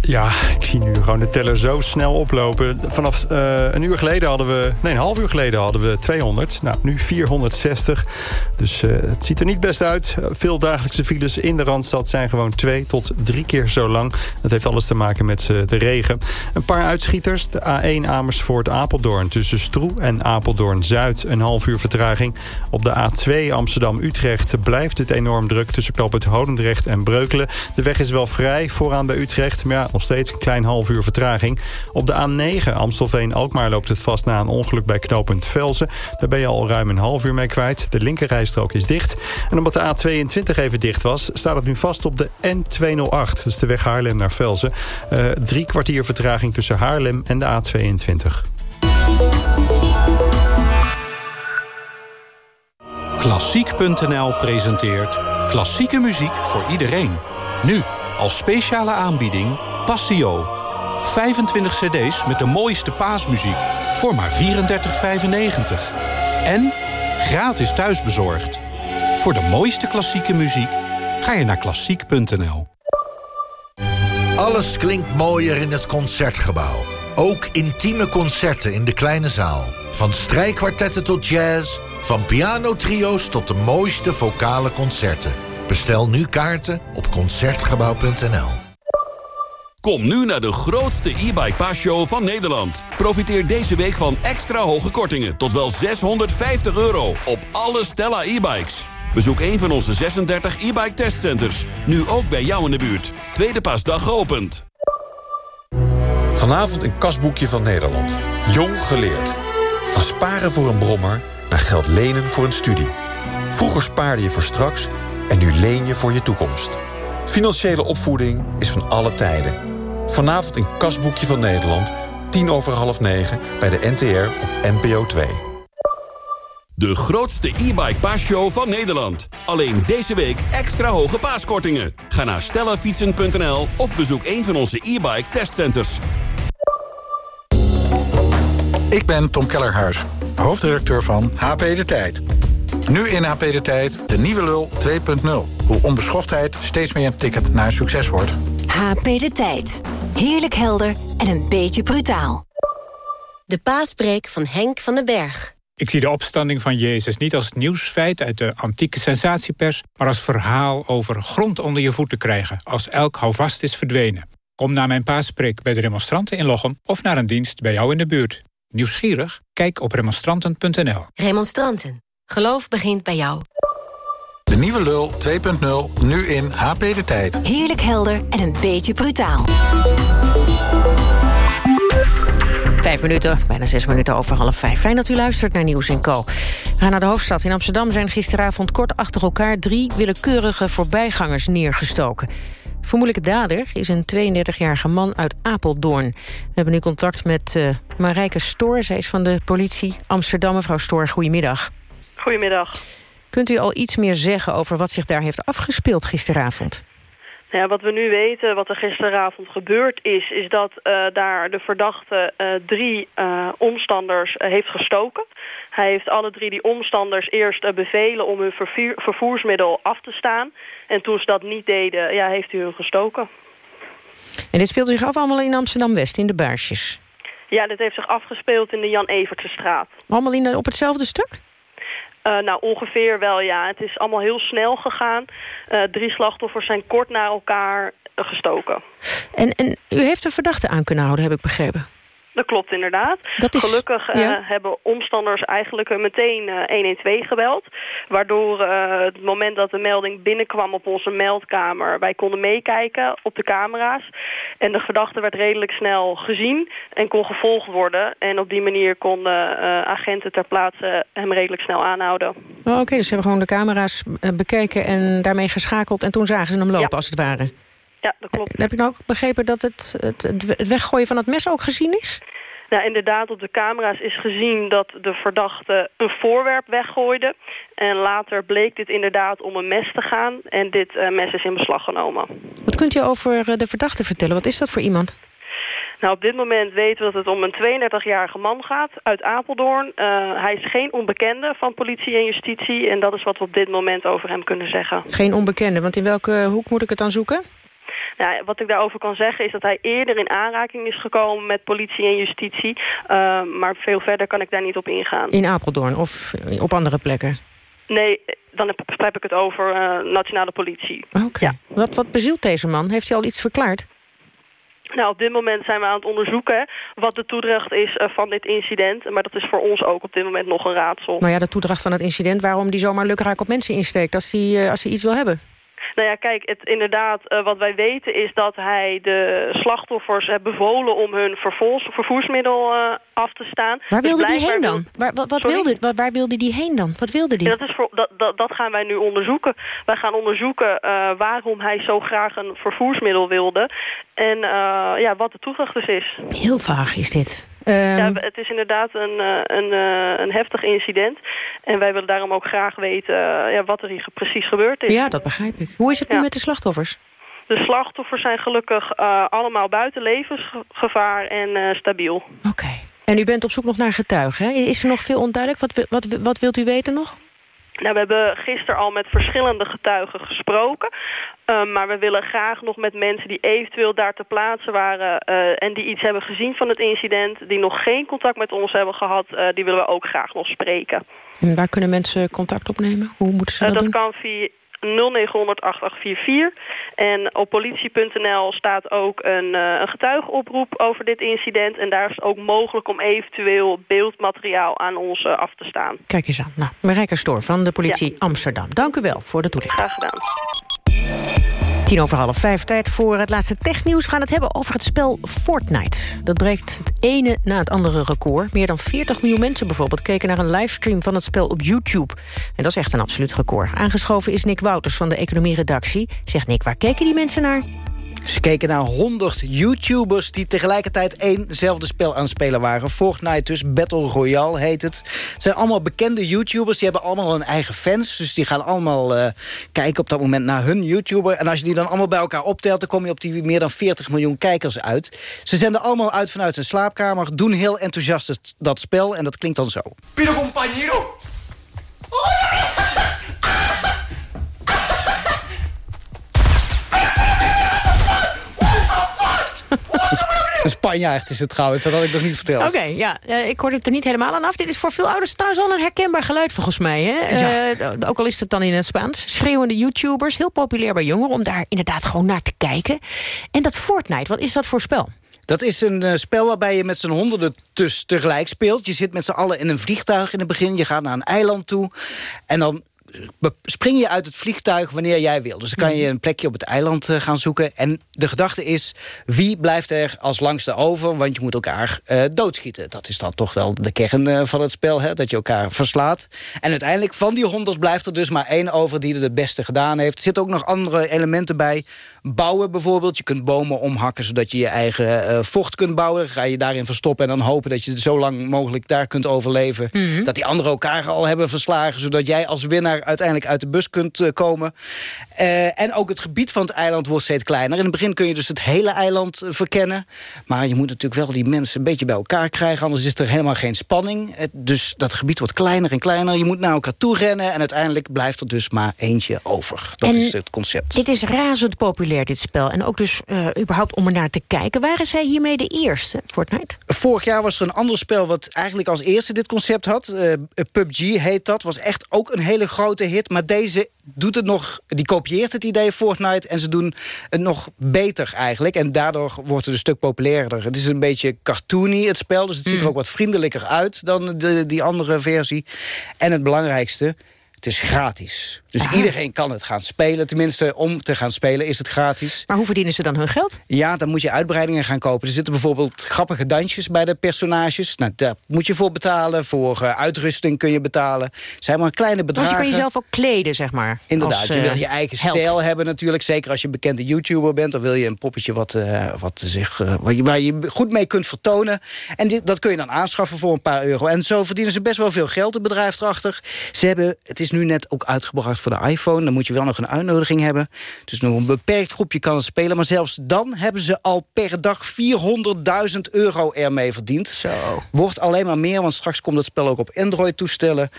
Ja, ik zie nu gewoon de teller zo snel oplopen. Vanaf eh, een uur geleden hadden we... Nee, een half uur geleden hadden we 200. Nou, nu 460. Dus eh, het ziet er niet best uit. Veel dagelijkse files in de Randstad zijn gewoon twee tot drie keer zo lang. Dat heeft alles te maken met eh, de regen. Een paar uitschieters. De A1 Amersfoort-Apeldoorn tussen Stroe en Apeldoorn-Zuid. Een half uur vertraging. Op de A2 Amsterdam-Utrecht blijft het enorm druk... tussen knop het Hodendrecht en Breukelen. De weg is wel vrij vooraan bij Utrecht. Maar ja, nog steeds een klein half uur vertraging. Op de A9 Amstelveen-Alkmaar loopt het vast na een ongeluk bij knooppunt Velsen. Daar ben je al ruim een half uur mee kwijt. De linkerrijstrook is dicht. En omdat de A22 even dicht was, staat het nu vast op de N208. Dus de weg Haarlem naar Velsen. Eh, drie kwartier vertraging tussen Haarlem en de A22. Klassiek.nl presenteert klassieke muziek voor iedereen. Nu als speciale aanbieding Passio. 25 cd's met de mooiste paasmuziek voor maar 34,95. En gratis thuisbezorgd. Voor de mooiste klassieke muziek ga je naar klassiek.nl. Alles klinkt mooier in het Concertgebouw. Ook intieme concerten in de kleine zaal. Van strijkkwartetten tot jazz, van pianotrio's tot de mooiste vocale concerten. Bestel nu kaarten op Concertgebouw.nl. Kom nu naar de grootste e-bike paasshow van Nederland. Profiteer deze week van extra hoge kortingen tot wel 650 euro op alle Stella e-bikes. Bezoek een van onze 36 e-bike testcenters. Nu ook bij jou in de buurt. Tweede paasdag geopend. Vanavond een kasboekje van Nederland. Jong geleerd. Van sparen voor een brommer naar geld lenen voor een studie. Vroeger spaarde je voor straks en nu leen je voor je toekomst. Financiële opvoeding is van alle tijden. Vanavond een kasboekje van Nederland, tien over half negen... bij de NTR op NPO 2. De grootste e-bike paasshow van Nederland. Alleen deze week extra hoge paaskortingen. Ga naar stellenfietsen.nl of bezoek een van onze e-bike testcenters. Ik ben Tom Kellerhuis, hoofdredacteur van HP De Tijd. Nu in HP De Tijd de nieuwe lul 2.0. Hoe onbeschoftheid steeds meer een ticket naar succes wordt. HP De Tijd. Heerlijk helder en een beetje brutaal. De paaspreek van Henk van den Berg. Ik zie de opstanding van Jezus niet als nieuwsfeit uit de antieke sensatiepers... maar als verhaal over grond onder je voeten krijgen... als elk houvast is verdwenen. Kom naar mijn paaspreek bij de remonstranten in Lochem... of naar een dienst bij jou in de buurt. Nieuwsgierig? Kijk op remonstranten.nl. Remonstranten. Geloof begint bij jou. De nieuwe lul 2.0, nu in HP De Tijd. Heerlijk helder en een beetje brutaal. Vijf minuten, bijna zes minuten over half vijf. Fijn dat u luistert naar Nieuws in Co. We gaan naar de hoofdstad. In Amsterdam zijn gisteravond kort achter elkaar... drie willekeurige voorbijgangers neergestoken. Vermoedelijke dader is een 32-jarige man uit Apeldoorn. We hebben nu contact met uh, Marijke Stoor. Zij is van de politie Amsterdam. Mevrouw Stoor, goedemiddag. Goedemiddag. Kunt u al iets meer zeggen over wat zich daar heeft afgespeeld gisteravond? Nou ja, wat we nu weten, wat er gisteravond gebeurd is... is dat uh, daar de verdachte uh, drie uh, omstanders heeft gestoken. Hij heeft alle drie die omstanders eerst bevelen om hun vervoer, vervoersmiddel af te staan. En toen ze dat niet deden, ja, heeft hij hun gestoken. En dit speelt zich af allemaal in Amsterdam-West, in de Baarsjes? Ja, dit heeft zich afgespeeld in de Jan Evertsestraat. Allemaal in, op hetzelfde stuk? Uh, nou, ongeveer wel, ja. Het is allemaal heel snel gegaan. Uh, drie slachtoffers zijn kort na elkaar gestoken. En, en u heeft een verdachte aan kunnen houden, heb ik begrepen? Dat klopt inderdaad. Dat is, Gelukkig uh, ja. hebben omstanders eigenlijk meteen uh, 112 gebeld. Waardoor uh, het moment dat de melding binnenkwam op onze meldkamer... wij konden meekijken op de camera's. En de verdachte werd redelijk snel gezien en kon gevolgd worden. En op die manier konden agenten ter plaatse hem redelijk snel aanhouden. Oh, Oké, okay, dus ze hebben gewoon de camera's bekeken en daarmee geschakeld... en toen zagen ze hem lopen ja. als het ware. Ja, dat klopt. Heb je nou ook begrepen dat het, het, het weggooien van het mes ook gezien is? Nou, inderdaad, op de camera's is gezien dat de verdachte een voorwerp weggooide. En later bleek dit inderdaad om een mes te gaan. En dit uh, mes is in beslag genomen. Wat kunt u over de verdachte vertellen? Wat is dat voor iemand? Nou, op dit moment weten we dat het om een 32-jarige man gaat uit Apeldoorn. Uh, hij is geen onbekende van politie en justitie. En dat is wat we op dit moment over hem kunnen zeggen. Geen onbekende, want in welke hoek moet ik het dan zoeken? Nou, wat ik daarover kan zeggen is dat hij eerder in aanraking is gekomen met politie en justitie. Uh, maar veel verder kan ik daar niet op ingaan. In Apeldoorn of op andere plekken? Nee, dan heb, ik het over uh, nationale politie. Oké. Okay. Ja. Wat, wat bezielt deze man? Heeft hij al iets verklaard? Nou, op dit moment zijn we aan het onderzoeken wat de toedracht is uh, van dit incident. Maar dat is voor ons ook op dit moment nog een raadsel. Nou ja, de toedracht van het incident, waarom die zomaar lukraak op mensen insteekt als hij uh, als iets wil hebben? Nou ja, kijk, het, inderdaad, uh, wat wij weten is dat hij de slachtoffers heeft bevolen om hun vervoers, vervoersmiddel uh, af te staan. Waar wilde dus die heen dan? Waar, wat, wat wilde, waar, waar, wilde die heen dan? Wat wilde die? Ja, dat, is voor, dat, dat, dat, gaan wij nu onderzoeken. Wij gaan onderzoeken uh, waarom hij zo graag een vervoersmiddel wilde. En ja, wat de toedracht dus is. Heel vaag is dit. Um... Ja, het is inderdaad een, een, een heftig incident. En wij willen daarom ook graag weten uh, ja, wat er hier precies gebeurd is. Ja, dat begrijp ik. Hoe is het nu ja. met de slachtoffers? De slachtoffers zijn gelukkig uh, allemaal buiten levensgevaar en uh, stabiel. Oké. Okay. En u bent op zoek nog naar getuigen, hè? Is er nog veel onduidelijk? Wat, wat, wat wilt u weten nog? Nou, we hebben gisteren al met verschillende getuigen gesproken. Um, maar we willen graag nog met mensen die eventueel daar te plaatsen waren... Uh, en die iets hebben gezien van het incident... die nog geen contact met ons hebben gehad... Uh, die willen we ook graag nog spreken. En waar kunnen mensen contact opnemen? Hoe moeten ze dat, uh, dat doen? kan via 0900 8844. En op politie.nl staat ook een, uh, een getuigenoproep over dit incident. En daar is het ook mogelijk om eventueel beeldmateriaal aan ons uh, af te staan. Kijk eens aan. Nou, Marijke Stoor van de politie ja. Amsterdam. Dank u wel voor de toelichting. Graag gedaan. Tien over half vijf, tijd voor het laatste technieuws. We gaan het hebben over het spel Fortnite. Dat breekt het ene na het andere record. Meer dan 40 miljoen mensen bijvoorbeeld keken naar een livestream van het spel op YouTube. En dat is echt een absoluut record. Aangeschoven is Nick Wouters van de economieredactie. Zegt Nick, waar keken die mensen naar? Ze keken naar 100 YouTubers die tegelijkertijd éénzelfde spel aan het spelen waren. Fortnite dus, Battle Royale heet het. Het zijn allemaal bekende YouTubers, die hebben allemaal hun eigen fans. Dus die gaan allemaal uh, kijken op dat moment naar hun YouTuber. En als je die dan allemaal bij elkaar optelt... dan kom je op die meer dan 40 miljoen kijkers uit. Ze zenden allemaal uit vanuit hun slaapkamer... doen heel enthousiast dat spel en dat klinkt dan zo. Pero compañero... Een Spanjaard is het trouwens, dat had ik nog niet verteld. Oké, okay, ja, uh, ik hoor het er niet helemaal aan af. Dit is voor veel ouders trouwens al een herkenbaar geluid volgens mij. Hè? Ja. Uh, ook al is het dan in het Spaans. Schreeuwende YouTubers, heel populair bij jongeren... om daar inderdaad gewoon naar te kijken. En dat Fortnite, wat is dat voor spel? Dat is een uh, spel waarbij je met z'n honderden dus tegelijk speelt. Je zit met z'n allen in een vliegtuig in het begin. Je gaat naar een eiland toe. En dan spring je uit het vliegtuig wanneer jij wil. Dus dan kan je een plekje op het eiland uh, gaan zoeken. En de gedachte is, wie blijft er als langste over? Want je moet elkaar uh, doodschieten. Dat is dan toch wel de kern uh, van het spel, hè? dat je elkaar verslaat. En uiteindelijk van die honderd blijft er dus maar één over... die er het beste gedaan heeft. Er zitten ook nog andere elementen bij. Bouwen bijvoorbeeld. Je kunt bomen omhakken zodat je je eigen vocht kunt bouwen. Ga je daarin verstoppen en dan hopen dat je zo lang mogelijk daar kunt overleven. Mm -hmm. Dat die anderen elkaar al hebben verslagen... zodat jij als winnaar uiteindelijk uit de bus kunt uh, komen. Uh, en ook het gebied van het eiland wordt steeds kleiner. In het begin kun je dus het hele eiland verkennen. Maar je moet natuurlijk wel die mensen een beetje bij elkaar krijgen. Anders is er helemaal geen spanning. Dus dat gebied wordt kleiner en kleiner. Je moet naar elkaar toe rennen. En uiteindelijk blijft er dus maar eentje over. Dat en is het concept. Dit is razend populair, dit spel. En ook dus überhaupt om er naar te kijken. Waren zij hiermee de eerste, Fortnite? Vorig jaar was er een ander spel wat eigenlijk als eerste dit concept had. PUBG heet dat. Was echt ook een hele grote hit. Maar deze doet het nog, die kopieert het idee Fortnite... en ze doen het nog beter eigenlijk. En daardoor wordt het een stuk populairder. Het is een beetje cartoony, het spel. Dus het ziet er ook wat vriendelijker uit dan de, die andere versie. En het belangrijkste, het is gratis. Dus Aha. iedereen kan het gaan spelen. Tenminste, om te gaan spelen is het gratis. Maar hoe verdienen ze dan hun geld? Ja, dan moet je uitbreidingen gaan kopen. Er zitten bijvoorbeeld grappige dansjes bij de personages. Nou, daar moet je voor betalen. Voor uh, uitrusting kun je betalen. zijn maar kleine bedragen. Dus je kan jezelf ook kleden, zeg maar. Inderdaad, als, je wil je eigen held. stijl hebben natuurlijk. Zeker als je een bekende YouTuber bent. Dan wil je een poppetje wat, uh, wat zich, waar, je, waar je goed mee kunt vertonen. En dit, dat kun je dan aanschaffen voor een paar euro. En zo verdienen ze best wel veel geld, het bedrijf erachter. Ze hebben, het is nu net ook uitgebracht voor de iPhone. Dan moet je wel nog een uitnodiging hebben. Dus nog een beperkt groepje kan het spelen. Maar zelfs dan hebben ze al per dag 400.000 euro ermee verdiend. Zo. Wordt alleen maar meer, want straks komt het spel ook op Android-toestellen.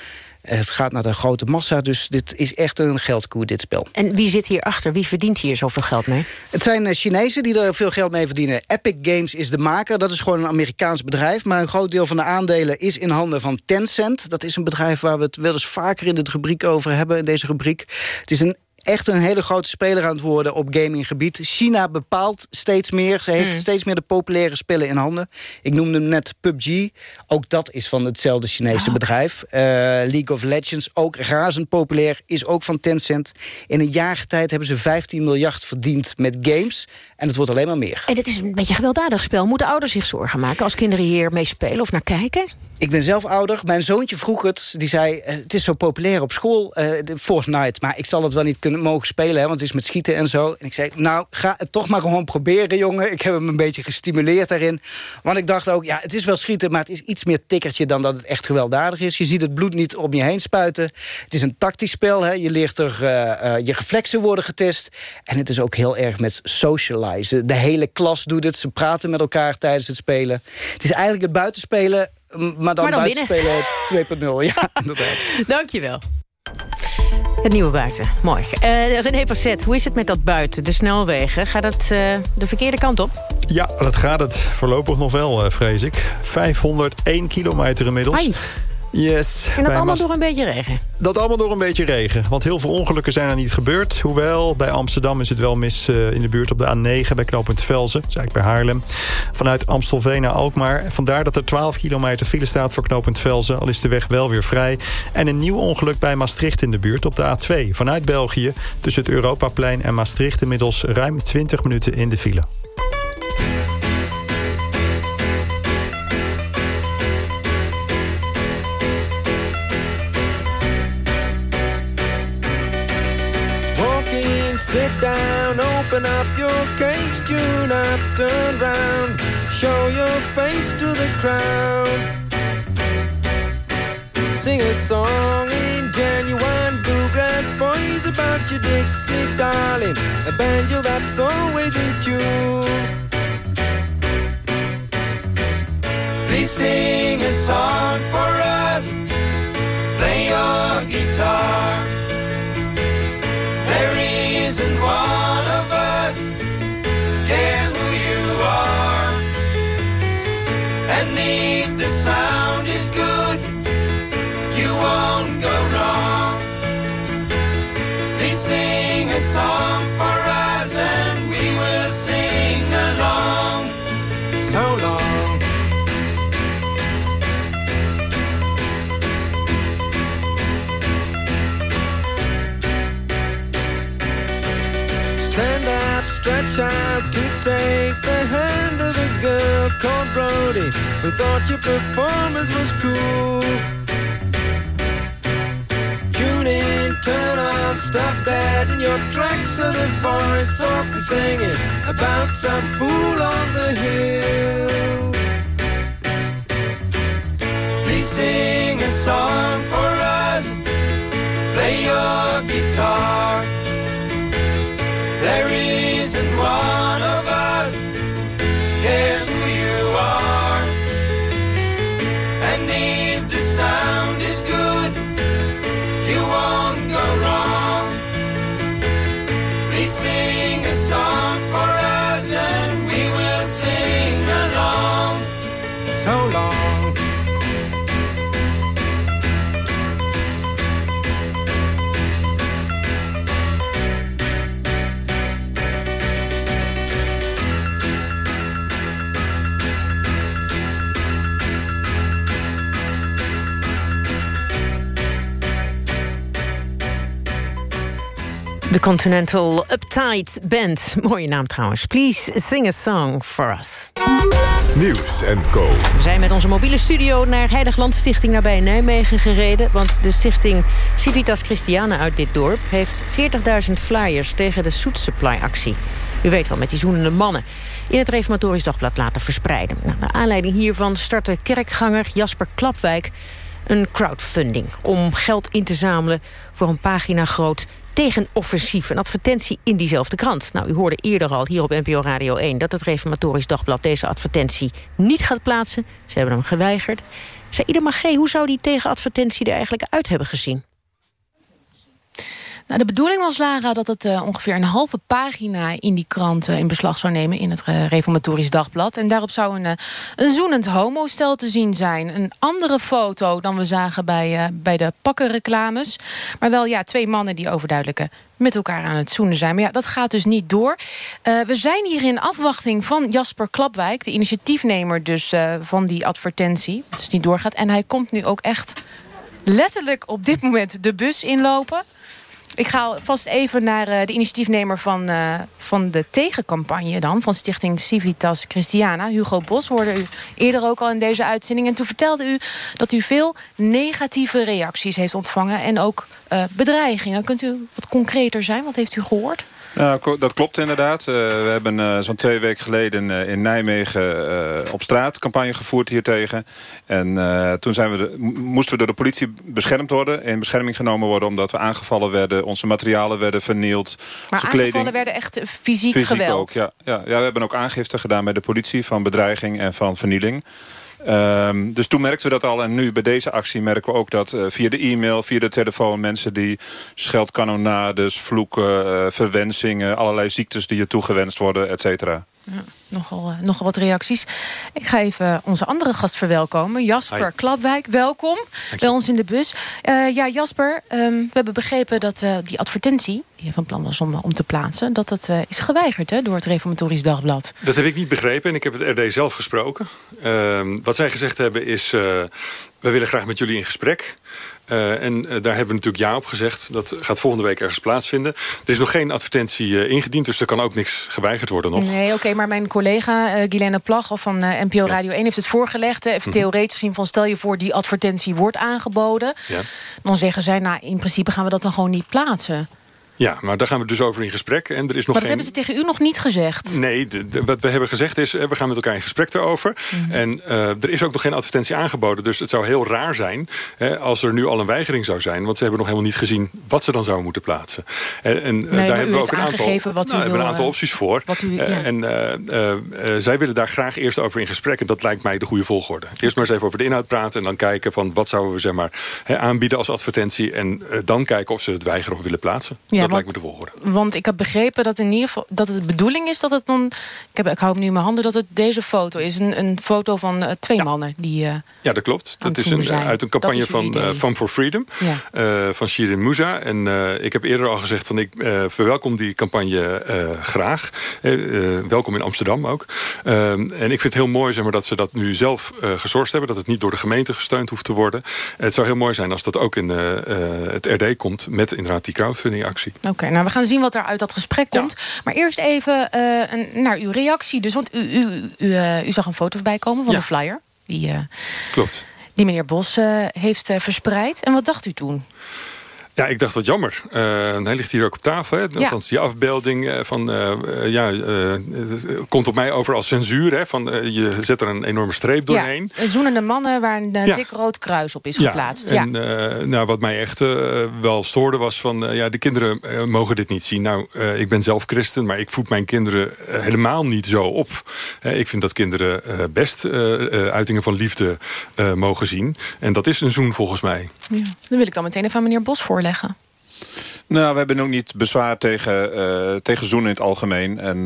Het gaat naar de grote massa, dus dit is echt een geldkoer, dit spel. En wie zit hier achter? Wie verdient hier zoveel geld mee? Het zijn Chinezen die er veel geld mee verdienen. Epic Games is de maker, dat is gewoon een Amerikaans bedrijf... maar een groot deel van de aandelen is in handen van Tencent. Dat is een bedrijf waar we het wel eens vaker in de rubriek over hebben... in deze rubriek. Het is een echt een hele grote speler aan het worden op gaminggebied. China bepaalt steeds meer. Ze heeft mm. steeds meer de populaire spellen in handen. Ik noemde net PUBG. Ook dat is van hetzelfde Chinese oh. bedrijf. Uh, League of Legends, ook razend populair, is ook van Tencent. In een jaar tijd hebben ze 15 miljard verdiend met games. En het wordt alleen maar meer. En het is een beetje een gewelddadig spel. Moeten ouders zich zorgen maken als kinderen hier mee spelen of naar kijken? Ik ben zelf ouder. Mijn zoontje vroeg het. Die zei, het is zo populair op school, uh, Fortnite. Maar ik zal het wel niet kunnen mogen spelen, hè, want het is met schieten en zo. En ik zei, nou, ga het toch maar gewoon proberen, jongen. Ik heb hem een beetje gestimuleerd daarin. Want ik dacht ook, ja, het is wel schieten... maar het is iets meer tikkertje dan dat het echt gewelddadig is. Je ziet het bloed niet om je heen spuiten. Het is een tactisch spel, hè. Je leert er... Uh, uh, je reflexen worden getest. En het is ook heel erg met socializen. De hele klas doet het. Ze praten met elkaar tijdens het spelen. Het is eigenlijk het buitenspelen maar dan, maar dan buitenspelen 2.0. Ja, inderdaad. Dankjewel. Het nieuwe buiten, mooi. Uh, René Passet, hoe is het met dat buiten, de snelwegen? Gaat het uh, de verkeerde kant op? Ja, dat gaat het voorlopig nog wel, uh, vrees ik. 501 kilometer inmiddels. Ai. Yes. En dat allemaal door een beetje regen? Dat allemaal door een beetje regen. Want heel veel ongelukken zijn er niet gebeurd. Hoewel, bij Amsterdam is het wel mis uh, in de buurt op de A9 bij knooppunt Velzen. Dat is eigenlijk bij Haarlem. Vanuit Amstelveen naar Alkmaar. Vandaar dat er 12 kilometer file staat voor knooppunt Velzen. Al is de weg wel weer vrij. En een nieuw ongeluk bij Maastricht in de buurt op de A2. Vanuit België tussen het Europaplein en Maastricht... inmiddels ruim 20 minuten in de file. Open up your case, tune up, turn round, show your face to the crowd. Sing a song in genuine bluegrass voice about your Dixie darling, a banjo that's always in tune. Please sing a song for out to take the hand of a girl called Brody who thought your performance was cool. Tune in, turn on, stop that in your tracks of the voice softly singing about some fool on the hill. Please sing a song for us, play your guitar. There isn't De Continental Uptight Band. Mooie naam trouwens. Please sing a song for us. Nieuws en Co. We zijn met onze mobiele studio naar Heiligland Stichting nabij Nijmegen gereden. Want de stichting Civitas Christiana uit dit dorp... heeft 40.000 flyers tegen de Soet Supply actie. U weet wel, met die zoenende mannen. In het Reformatorisch Dagblad laten verspreiden. Nou, naar aanleiding hiervan startte kerkganger Jasper Klapwijk een crowdfunding... om geld in te zamelen voor een pagina groot tegenoffensief. Een advertentie in diezelfde krant. Nou, u hoorde eerder al hier op NPO Radio 1... dat het Reformatorisch Dagblad deze advertentie niet gaat plaatsen. Ze hebben hem geweigerd. Saïda Magé, hoe zou die tegenadvertentie er eigenlijk uit hebben gezien? Nou, de bedoeling was, Lara, dat het uh, ongeveer een halve pagina in die krant uh, in beslag zou nemen in het uh, Reformatorisch Dagblad. En daarop zou een, een zoenend homostel te zien zijn. Een andere foto dan we zagen bij, bij de pakkenreclames. Maar wel ja, twee mannen die overduidelijk met elkaar aan het zoenen zijn. Maar ja, dat gaat dus niet door. we zijn hier in afwachting van Jasper Klapwijk, de initiatiefnemer dus van die advertentie. Dat is niet doorgaat. En hij komt nu ook echt letterlijk op dit moment de bus inlopen. Ik ga vast even naar uh, de initiatiefnemer van, uh, van de tegencampagne dan... van Stichting Civitas Christiana, Hugo Bos. hoorde u eerder ook al in deze uitzending. En toen vertelde u dat u veel negatieve reacties heeft ontvangen... en ook uh, bedreigingen. Kunt u wat concreter zijn? Wat heeft u gehoord? Nou, dat klopt inderdaad. Uh, we hebben uh, zo'n twee weken geleden uh, in Nijmegen op straat campagne gevoerd hiertegen. En toen zijn we de, moesten we door de politie beschermd worden. In bescherming genomen worden omdat we aangevallen werden. Onze materialen werden vernield. Maar onze aangevallen werden echt fysiek, fysiek geweld? Ook, ja, ja, ja, we hebben ook aangifte gedaan bij de politie van bedreiging en van vernieling. Um, dus toen merkten we dat al. En nu bij deze actie merken we ook dat uh, via de e-mail, via de telefoon... mensen die scheldkanonades, vloeken, uh, verwensingen... allerlei ziektes die je toegewenst worden, et cetera. Ja, nogal, uh, nogal wat reacties. Ik ga even onze andere gast verwelkomen. Jasper Hi. Klapwijk, welkom bij ons in de bus. Uh, ja, Jasper, um, we hebben begrepen dat uh, die advertentie... die je van plan was om, om te plaatsen... dat dat is geweigerd hè, door het Reformatorisch Dagblad. Dat heb ik niet begrepen en ik heb het RD zelf gesproken. Uh, wat zij gezegd hebben is... we willen graag met jullie in gesprek. Uh, en uh, daar hebben we natuurlijk ja op gezegd. Dat gaat volgende week ergens plaatsvinden. Er is nog geen advertentie uh, ingediend, dus er kan ook niks geweigerd worden nog. Nee, oké, okay, maar mijn collega uh, Guilaine Plag van NPO Radio 1 heeft het voorgelegd. Even mm -hmm. theoretisch zien van stel je voor die advertentie wordt aangeboden. Ja. Dan zeggen zij, nou in principe gaan we dat dan gewoon niet plaatsen. Ja, maar daar gaan we dus over in gesprek. En er is nog maar dat geen... hebben ze tegen u nog niet gezegd? Nee, de, de, wat we hebben gezegd is, we gaan met elkaar in gesprek erover. Mm -hmm. En uh, er is ook nog geen advertentie aangeboden. Dus het zou heel raar zijn hè, als er nu al een weigering zou zijn. Want ze hebben nog helemaal niet gezien wat ze dan zouden moeten plaatsen. En, en nee, daar hebben we ook een aantal, wat nou, wil, een aantal opties voor. Wat u, ja. En uh, uh, zij willen daar graag eerst over in gesprek. En dat lijkt mij de goede volgorde. Eerst maar eens even over de inhoud praten. En dan kijken van wat zouden we zeg maar, hè, aanbieden als advertentie. En dan kijken of ze het weigeren of willen plaatsen. Ja, dat want, lijkt me de volgorde. Want ik heb begrepen dat in ieder geval dat het de bedoeling is dat het dan. Ik, heb, ik hou hem nu in mijn handen dat het deze foto is. Een, een foto van uh, twee ja. mannen die. Uh, ja, dat klopt. Dat is een, uit een campagne van uh, for Freedom. Ja. van Shirin Musa. En ik heb eerder al gezegd van ik verwelkom die campagne graag. welkom in Amsterdam ook. en ik vind het heel mooi zeg maar, dat ze dat nu zelf gesourced hebben. Dat het niet door de gemeente gesteund hoeft te worden. het zou heel mooi zijn als dat ook in het RD komt. Met inderdaad die crowdfunding actie. Oké, okay, nou we gaan zien wat er uit dat gesprek komt. Ja. Maar eerst even uh, een, naar uw reactie. Dus, want u, u, u, uh, u zag een foto voorbij komen van ja. de flyer. Die, uh, Klopt. Die meneer Bos heeft verspreid. En wat dacht u toen? Ja, ik dacht wat jammer. Uh, hij ligt hier ook op tafel. Hè? Ja. Althans, die afbeelding van, uh, ja, uh, komt op mij over als censuur. Hè? Van, je zet er een enorme streep doorheen. Ja, zoenende mannen waar een ja. dik rood kruis op is geplaatst. Ja, en nou, wat mij echt wel stoorde was van... ja, de kinderen mogen dit niet zien. Nou, ik ben zelf christen, maar ik voed mijn kinderen helemaal niet zo op. ik vind dat kinderen best uitingen van liefde mogen zien. En dat is een zoen volgens mij. Ja. Dan wil ik dan meteen even aan meneer Bos voorleggen leggen. Nou, we hebben ook niet bezwaar tegen, uh, tegen zoenen in het algemeen. En uh,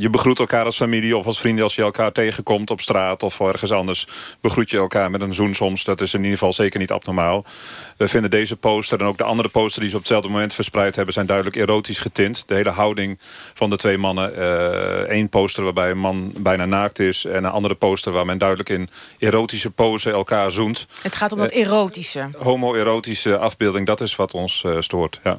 je begroet elkaar als familie of als vrienden als je elkaar tegenkomt op straat of ergens anders. Begroet je elkaar met een zoen soms. Dat is in ieder geval zeker niet abnormaal. We vinden deze poster en ook de andere poster die ze op hetzelfde moment verspreid hebben... zijn duidelijk erotisch getint. De hele houding van de twee mannen. Eén uh, poster waarbij een man bijna naakt is... en een andere poster waar men duidelijk in erotische pose elkaar zoent. Het gaat om dat erotische. Homo-erotische afbeelding, dat is wat ons stoort, ja.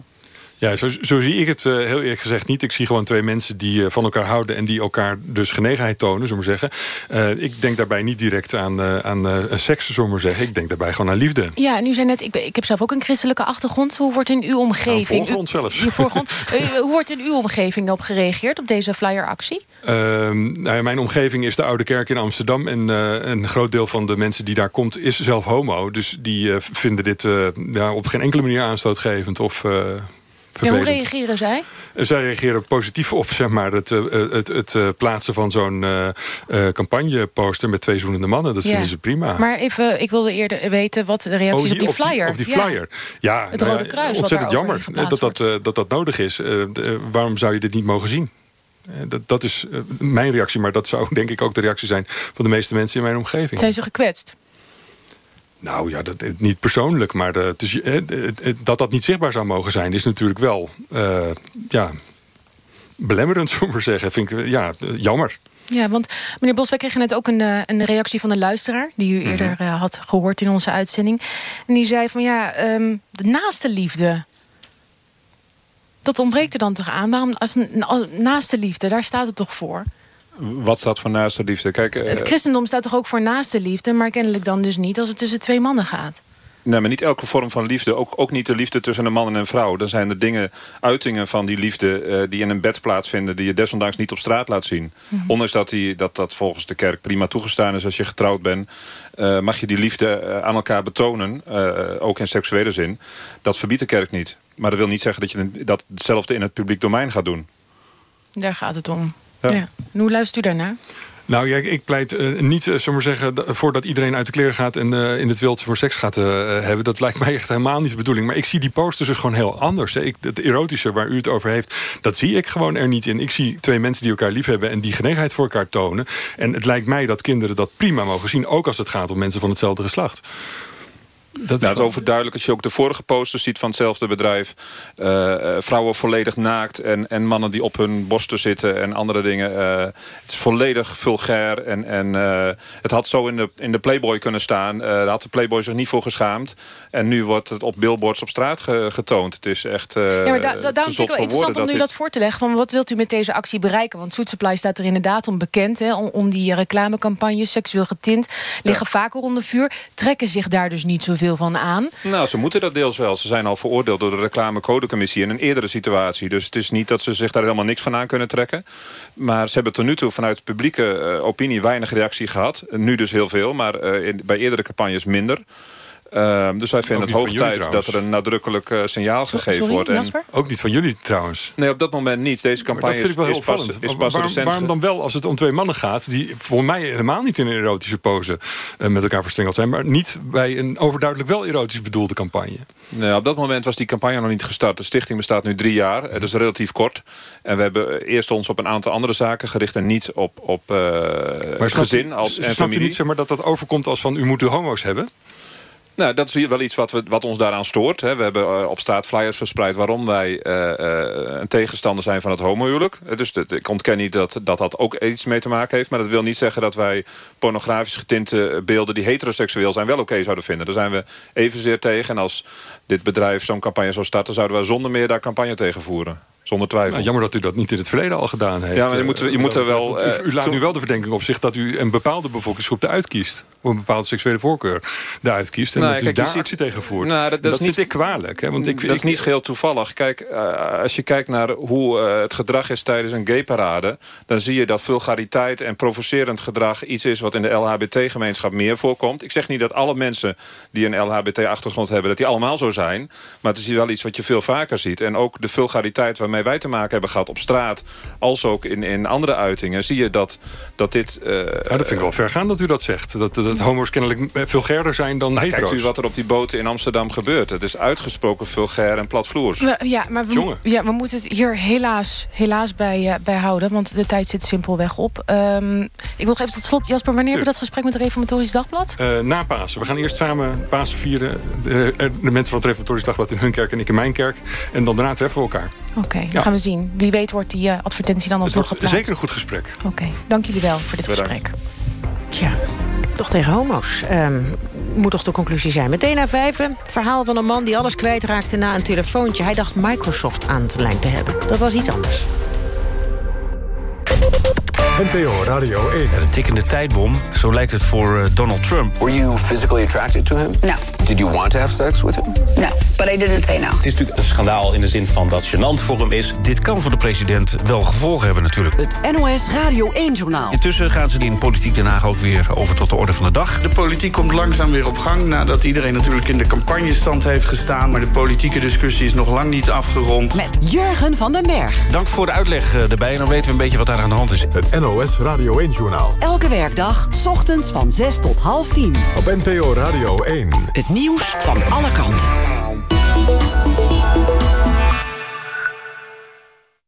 Ja, zo, zo, zie ik het uh, heel eerlijk gezegd niet. Ik zie gewoon twee mensen die uh, van elkaar houden... en die elkaar dus genegenheid tonen, zullen we zeggen. Uh, ik denk daarbij niet direct aan, aan seks, zullen we zeggen. Ik denk daarbij gewoon aan liefde. Ja, en u zei net, ik, ik heb zelf ook een christelijke achtergrond. Hoe wordt in uw omgeving... Nou, voorgrond zelfs. U, voorgrond, hoe wordt in uw omgeving op gereageerd, op deze flyeractie? nou ja, mijn omgeving is de Oude Kerk in Amsterdam... en een groot deel van de mensen die daar komt is zelf homo. Dus die vinden dit ja, op geen enkele manier aanstootgevend of... Hoe reageren zij? Zij reageren positief op zeg maar, het, het, het, het plaatsen van zo'n uh, campagneposter met twee zoenende mannen. Dat ja. vinden ze prima. Maar even, ik wilde eerder weten wat de reacties oh, op die flyer. Op die, op die flyer. Ja, ja het Rode uh, Kruis. Ontzettend jammer dat dat, dat dat nodig is. waarom zou je dit niet mogen zien? Dat, dat is mijn reactie, maar dat zou denk ik ook de reactie zijn van de meeste mensen in mijn omgeving. Zijn ze gekwetst? Nou ja, dat, niet persoonlijk, maar de, is, dat dat niet zichtbaar zou mogen zijn... is natuurlijk wel uh, ja, belemmerend, zullen we maar zeggen. Vind ik ja, jammer. Ja, want meneer Bos, wij kregen net ook een, een reactie van de luisteraar... die u eerder mm -hmm. uh, had gehoord in onze uitzending. En die zei van ja, um, de naaste liefde... dat ontbreekt er dan toch aan? Waarom, als een, als, naaste liefde, daar staat het toch voor? Wat staat voor naaste liefde? Kijk, het christendom staat toch ook voor naaste liefde... maar kennelijk dan dus niet als het tussen twee mannen gaat. Nee, maar niet elke vorm van liefde. Ook, ook niet de liefde tussen een man en een vrouw. Dan zijn er dingen, uitingen van die liefde... Uh, die in een bed plaatsvinden... die je desondanks niet op straat laat zien. Mm -hmm. Ondanks dat, die, dat dat volgens de kerk prima toegestaan is... als je getrouwd bent... Uh, mag je die liefde uh, aan elkaar betonen. ook in seksuele zin. Dat verbiedt de kerk niet. Maar dat wil niet zeggen dat je dat hetzelfde in het publiek domein gaat doen. Daar gaat het om. Ja. Ja. En hoe luistert u daarnaar? Nou ja, ik pleit uh, niet, uh, maar zeggen, voordat iedereen uit de kleren gaat en uh, in het wild voor seks gaat hebben. Dat lijkt mij echt helemaal niet de bedoeling. Maar ik zie die posters dus gewoon heel anders. Hè. Ik, het erotische waar u het over heeft, dat zie ik gewoon er niet in. Ik zie twee mensen die elkaar lief hebben en die genegenheid voor elkaar tonen. En het lijkt mij dat kinderen dat prima mogen zien, ook als het gaat om mensen van hetzelfde geslacht. Dat is, nou, overduidelijk als je ook de vorige posters ziet van hetzelfde bedrijf. Uh, vrouwen volledig naakt en, en mannen die op hun borsten zitten en andere dingen. Uh, het is volledig vulgair en, en uh, het had zo in de, in de Playboy kunnen staan. daar had de Playboy zich niet voor geschaamd. En nu wordt het op billboards op straat ge, getoond. Het is echt Ja, maar da, da, daarom vind ik wel interessant om nu dat voor te leggen. Van wat wilt u met deze actie bereiken? Want Food Supply staat er inderdaad om bekend. Hè, om, om die reclamecampagnes, seksueel getint, liggen ja. vaker onder vuur. Trekken zich daar dus niet zoveel van aan? Nou, ze moeten dat deels wel. Ze zijn al veroordeeld door de reclamecodecommissie in een eerdere situatie. Dus het is niet dat ze zich daar helemaal niks van aan kunnen trekken. Maar ze hebben tot nu toe vanuit publieke uh, opinie weinig reactie gehad. Nu dus heel veel, maar uh, in, bij eerdere campagnes minder. Uh, dus wij vinden het hoog tijd dat er een nadrukkelijk uh, signaal gegeven Sorry, wordt. En... Ook niet van jullie trouwens. Nee, op dat moment niet. Deze campagne is, is, pas, is pas waarom, recent. Waarom dan wel als het om twee mannen gaat... die voor mij helemaal niet in een erotische pose uh, met elkaar verstrengeld zijn... maar niet bij een overduidelijk wel erotisch bedoelde campagne? Nee, op dat moment was die campagne nog niet gestart. De stichting bestaat nu drie jaar. Dat is relatief kort. En we hebben eerst ons op een aantal andere zaken gericht... en niet op, op maar gezin als, en familie. u niet zeg maar, dat dat overkomt als van... u moet de homo's hebben? Nou, dat is wel iets wat, we, wat ons daaraan stoort. Hè. We hebben uh, op straat flyers verspreid waarom wij uh, uh, een tegenstander zijn van het homohuwelijk. Dus ik ontken niet dat, dat dat ook iets mee te maken heeft. Maar dat wil niet zeggen dat wij pornografisch getinte beelden die heteroseksueel zijn wel oké zouden vinden. Daar zijn we evenzeer tegen. En als dit bedrijf zo'n campagne zou starten, zouden wij zonder meer daar campagne tegen voeren. Zonder twijfel. Nou, jammer dat u dat niet in het verleden al gedaan heeft. Ja, maar je moet, je moet er wel... U, u, laat nu wel de verdenking op zich dat u een bepaalde bevolkingsgroep eruit kiest. Of een bepaalde seksuele voorkeur daaruit kiest. En nou, dat kijk, u daar ziet, actie tegen voert. Nou, dat, dat, is vind niet, ik kwalijk. Hè, want ik, dat ik, is niet geheel toevallig. Kijk, uh, als je kijkt naar hoe uh, het gedrag is tijdens een gayparade... dan zie je dat vulgariteit en provocerend gedrag iets is... wat in de LHBT-gemeenschap meer voorkomt. Ik zeg niet dat alle mensen die een LHBT-achtergrond hebben... dat die allemaal zo zijn. Maar het is wel iets wat je veel vaker ziet. En ook de vulgariteit waarmee wij te maken hebben gaat op straat... als ook in, in andere uitingen, zie je dat, dat dit... Uh, ja, dat vind ik wel ver gaan dat u dat zegt. Dat, dat homo's kennelijk vulgairder zijn dan nou, hetero's. Kijkt u wat er op die boten in Amsterdam gebeurt. Het is uitgesproken vulgair en platvloers. We, ja, maar we, ja, we moeten het hier helaas, helaas bij, uh, bij houden. Want de tijd zit simpelweg op. Um, ik wil nog even tot slot, Jasper, wanneer hebben we dat gesprek met het Reformatorisch Dagblad? Uh, na Pasen. We gaan eerst samen Pasen vieren. De, de, mensen van het Reformatorisch Dagblad in hun kerk en ik in mijn kerk. En dan daarna treffen we elkaar. Oké, okay, dan ja. gaan we zien. Wie weet wordt die uh, advertentie dan alsnog geplaatst. Zeker een goed gesprek. Oké, okay. dank jullie wel voor dit Bedankt. gesprek. Tja, toch tegen homo's. Um, moet toch de conclusie zijn. Meteen na vijven, verhaal van een man die alles kwijtraakte na een telefoontje. Hij dacht Microsoft aan de lijn te hebben. Dat was iets anders. NPO Radio 1. Ja, de tikkende tijdbom, zo lijkt het voor uh, Donald Trump. Were you physically attracted to him? No. Did you want to have sex with him? No, but I didn't say no. Het is natuurlijk een schandaal in de zin van dat het gênant voor hem is. Dit kan voor de president wel gevolgen hebben natuurlijk. Het NOS Radio 1-journaal. Intussen gaan ze die in Politiek Den Haag ook weer over tot de orde van de dag. De politiek komt langzaam weer op gang nadat iedereen natuurlijk in de campagnestand heeft gestaan. Maar de politieke discussie is nog lang niet afgerond. Met Jurgen van den Berg. Dank voor de uitleg uh, erbij en dan weten we een beetje wat daar aan de hand is. Het NOS Radio 1-journaal. Elke werkdag, s ochtends van 6 tot half 10. Op NPO Radio 1. Het nieuws van alle kanten.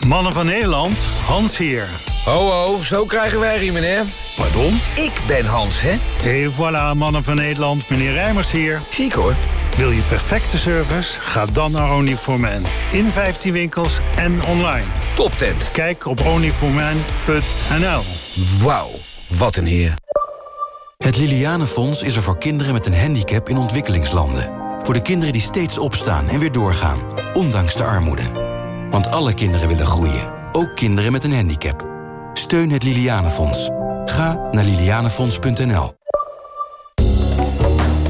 Mannen van Nederland, Hans hier. Ho, ho, zo krijgen wij hier, meneer. Pardon? Ik ben Hans, hè? Hé, voilà, Mannen van Nederland, meneer Rijmers hier. Ziek, hoor. Wil je perfecte service? Ga dan naar Onlyforman. In 15 winkels en online. Toptent. Kijk op onlyforman.nl. Wauw, wat een heer. Het Lilianenfonds is er voor kinderen met een handicap in ontwikkelingslanden. Voor de kinderen die steeds opstaan en weer doorgaan, ondanks de armoede. Want alle kinderen willen groeien, ook kinderen met een handicap. Steun het Lilianenfonds. Ga naar lilianenfonds.nl.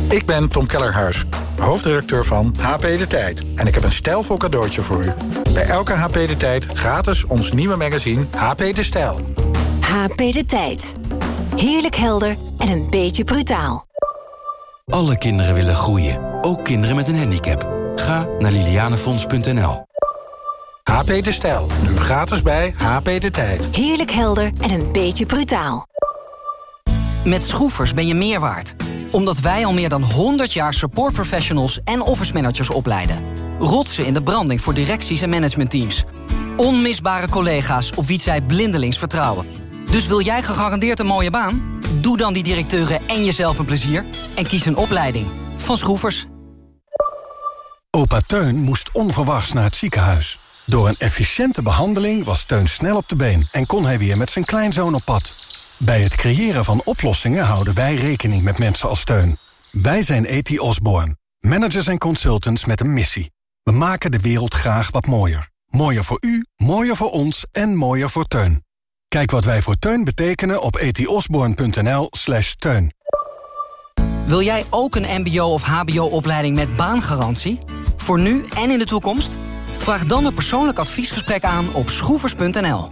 Ik ben Tom Kellerhuis, hoofdredacteur van HP De Tijd. En ik heb een stijlvol cadeautje voor u. Bij elke HP De Tijd gratis ons nieuwe magazine HP De Stijl. HP De Tijd. Heerlijk helder en een beetje brutaal. Alle kinderen willen groeien, ook kinderen met een handicap. Ga naar lilianenfonds.nl. HP De Stijl, nu gratis bij HP De Tijd. Heerlijk helder en een beetje brutaal. Met Schroefers ben je meer waard. Omdat wij al meer dan 100 jaar support professionals en office managers opleiden. Rotsen in de branding voor directies en managementteams. Onmisbare collega's op wie zij blindelings vertrouwen. Dus wil jij gegarandeerd een mooie baan? Doe dan die directeuren en jezelf een plezier. En kies een opleiding. Van Schroefers. Opa Teun moest onverwachts naar het ziekenhuis. Door een efficiënte behandeling was Teun snel op de been... en kon hij weer met zijn kleinzoon op pad. Bij het creëren van oplossingen houden wij rekening met mensen als Teun. Wij zijn E.T. Osborne, managers en consultants met een missie. We maken de wereld graag wat mooier. Mooier voor u, mooier voor ons en mooier voor Teun. Kijk wat wij voor Teun betekenen op etiosborn.nl slash teun. Wil jij ook een mbo- of hbo-opleiding met baangarantie? Voor nu en in de toekomst? Vraag dan een persoonlijk adviesgesprek aan op schroevers.nl.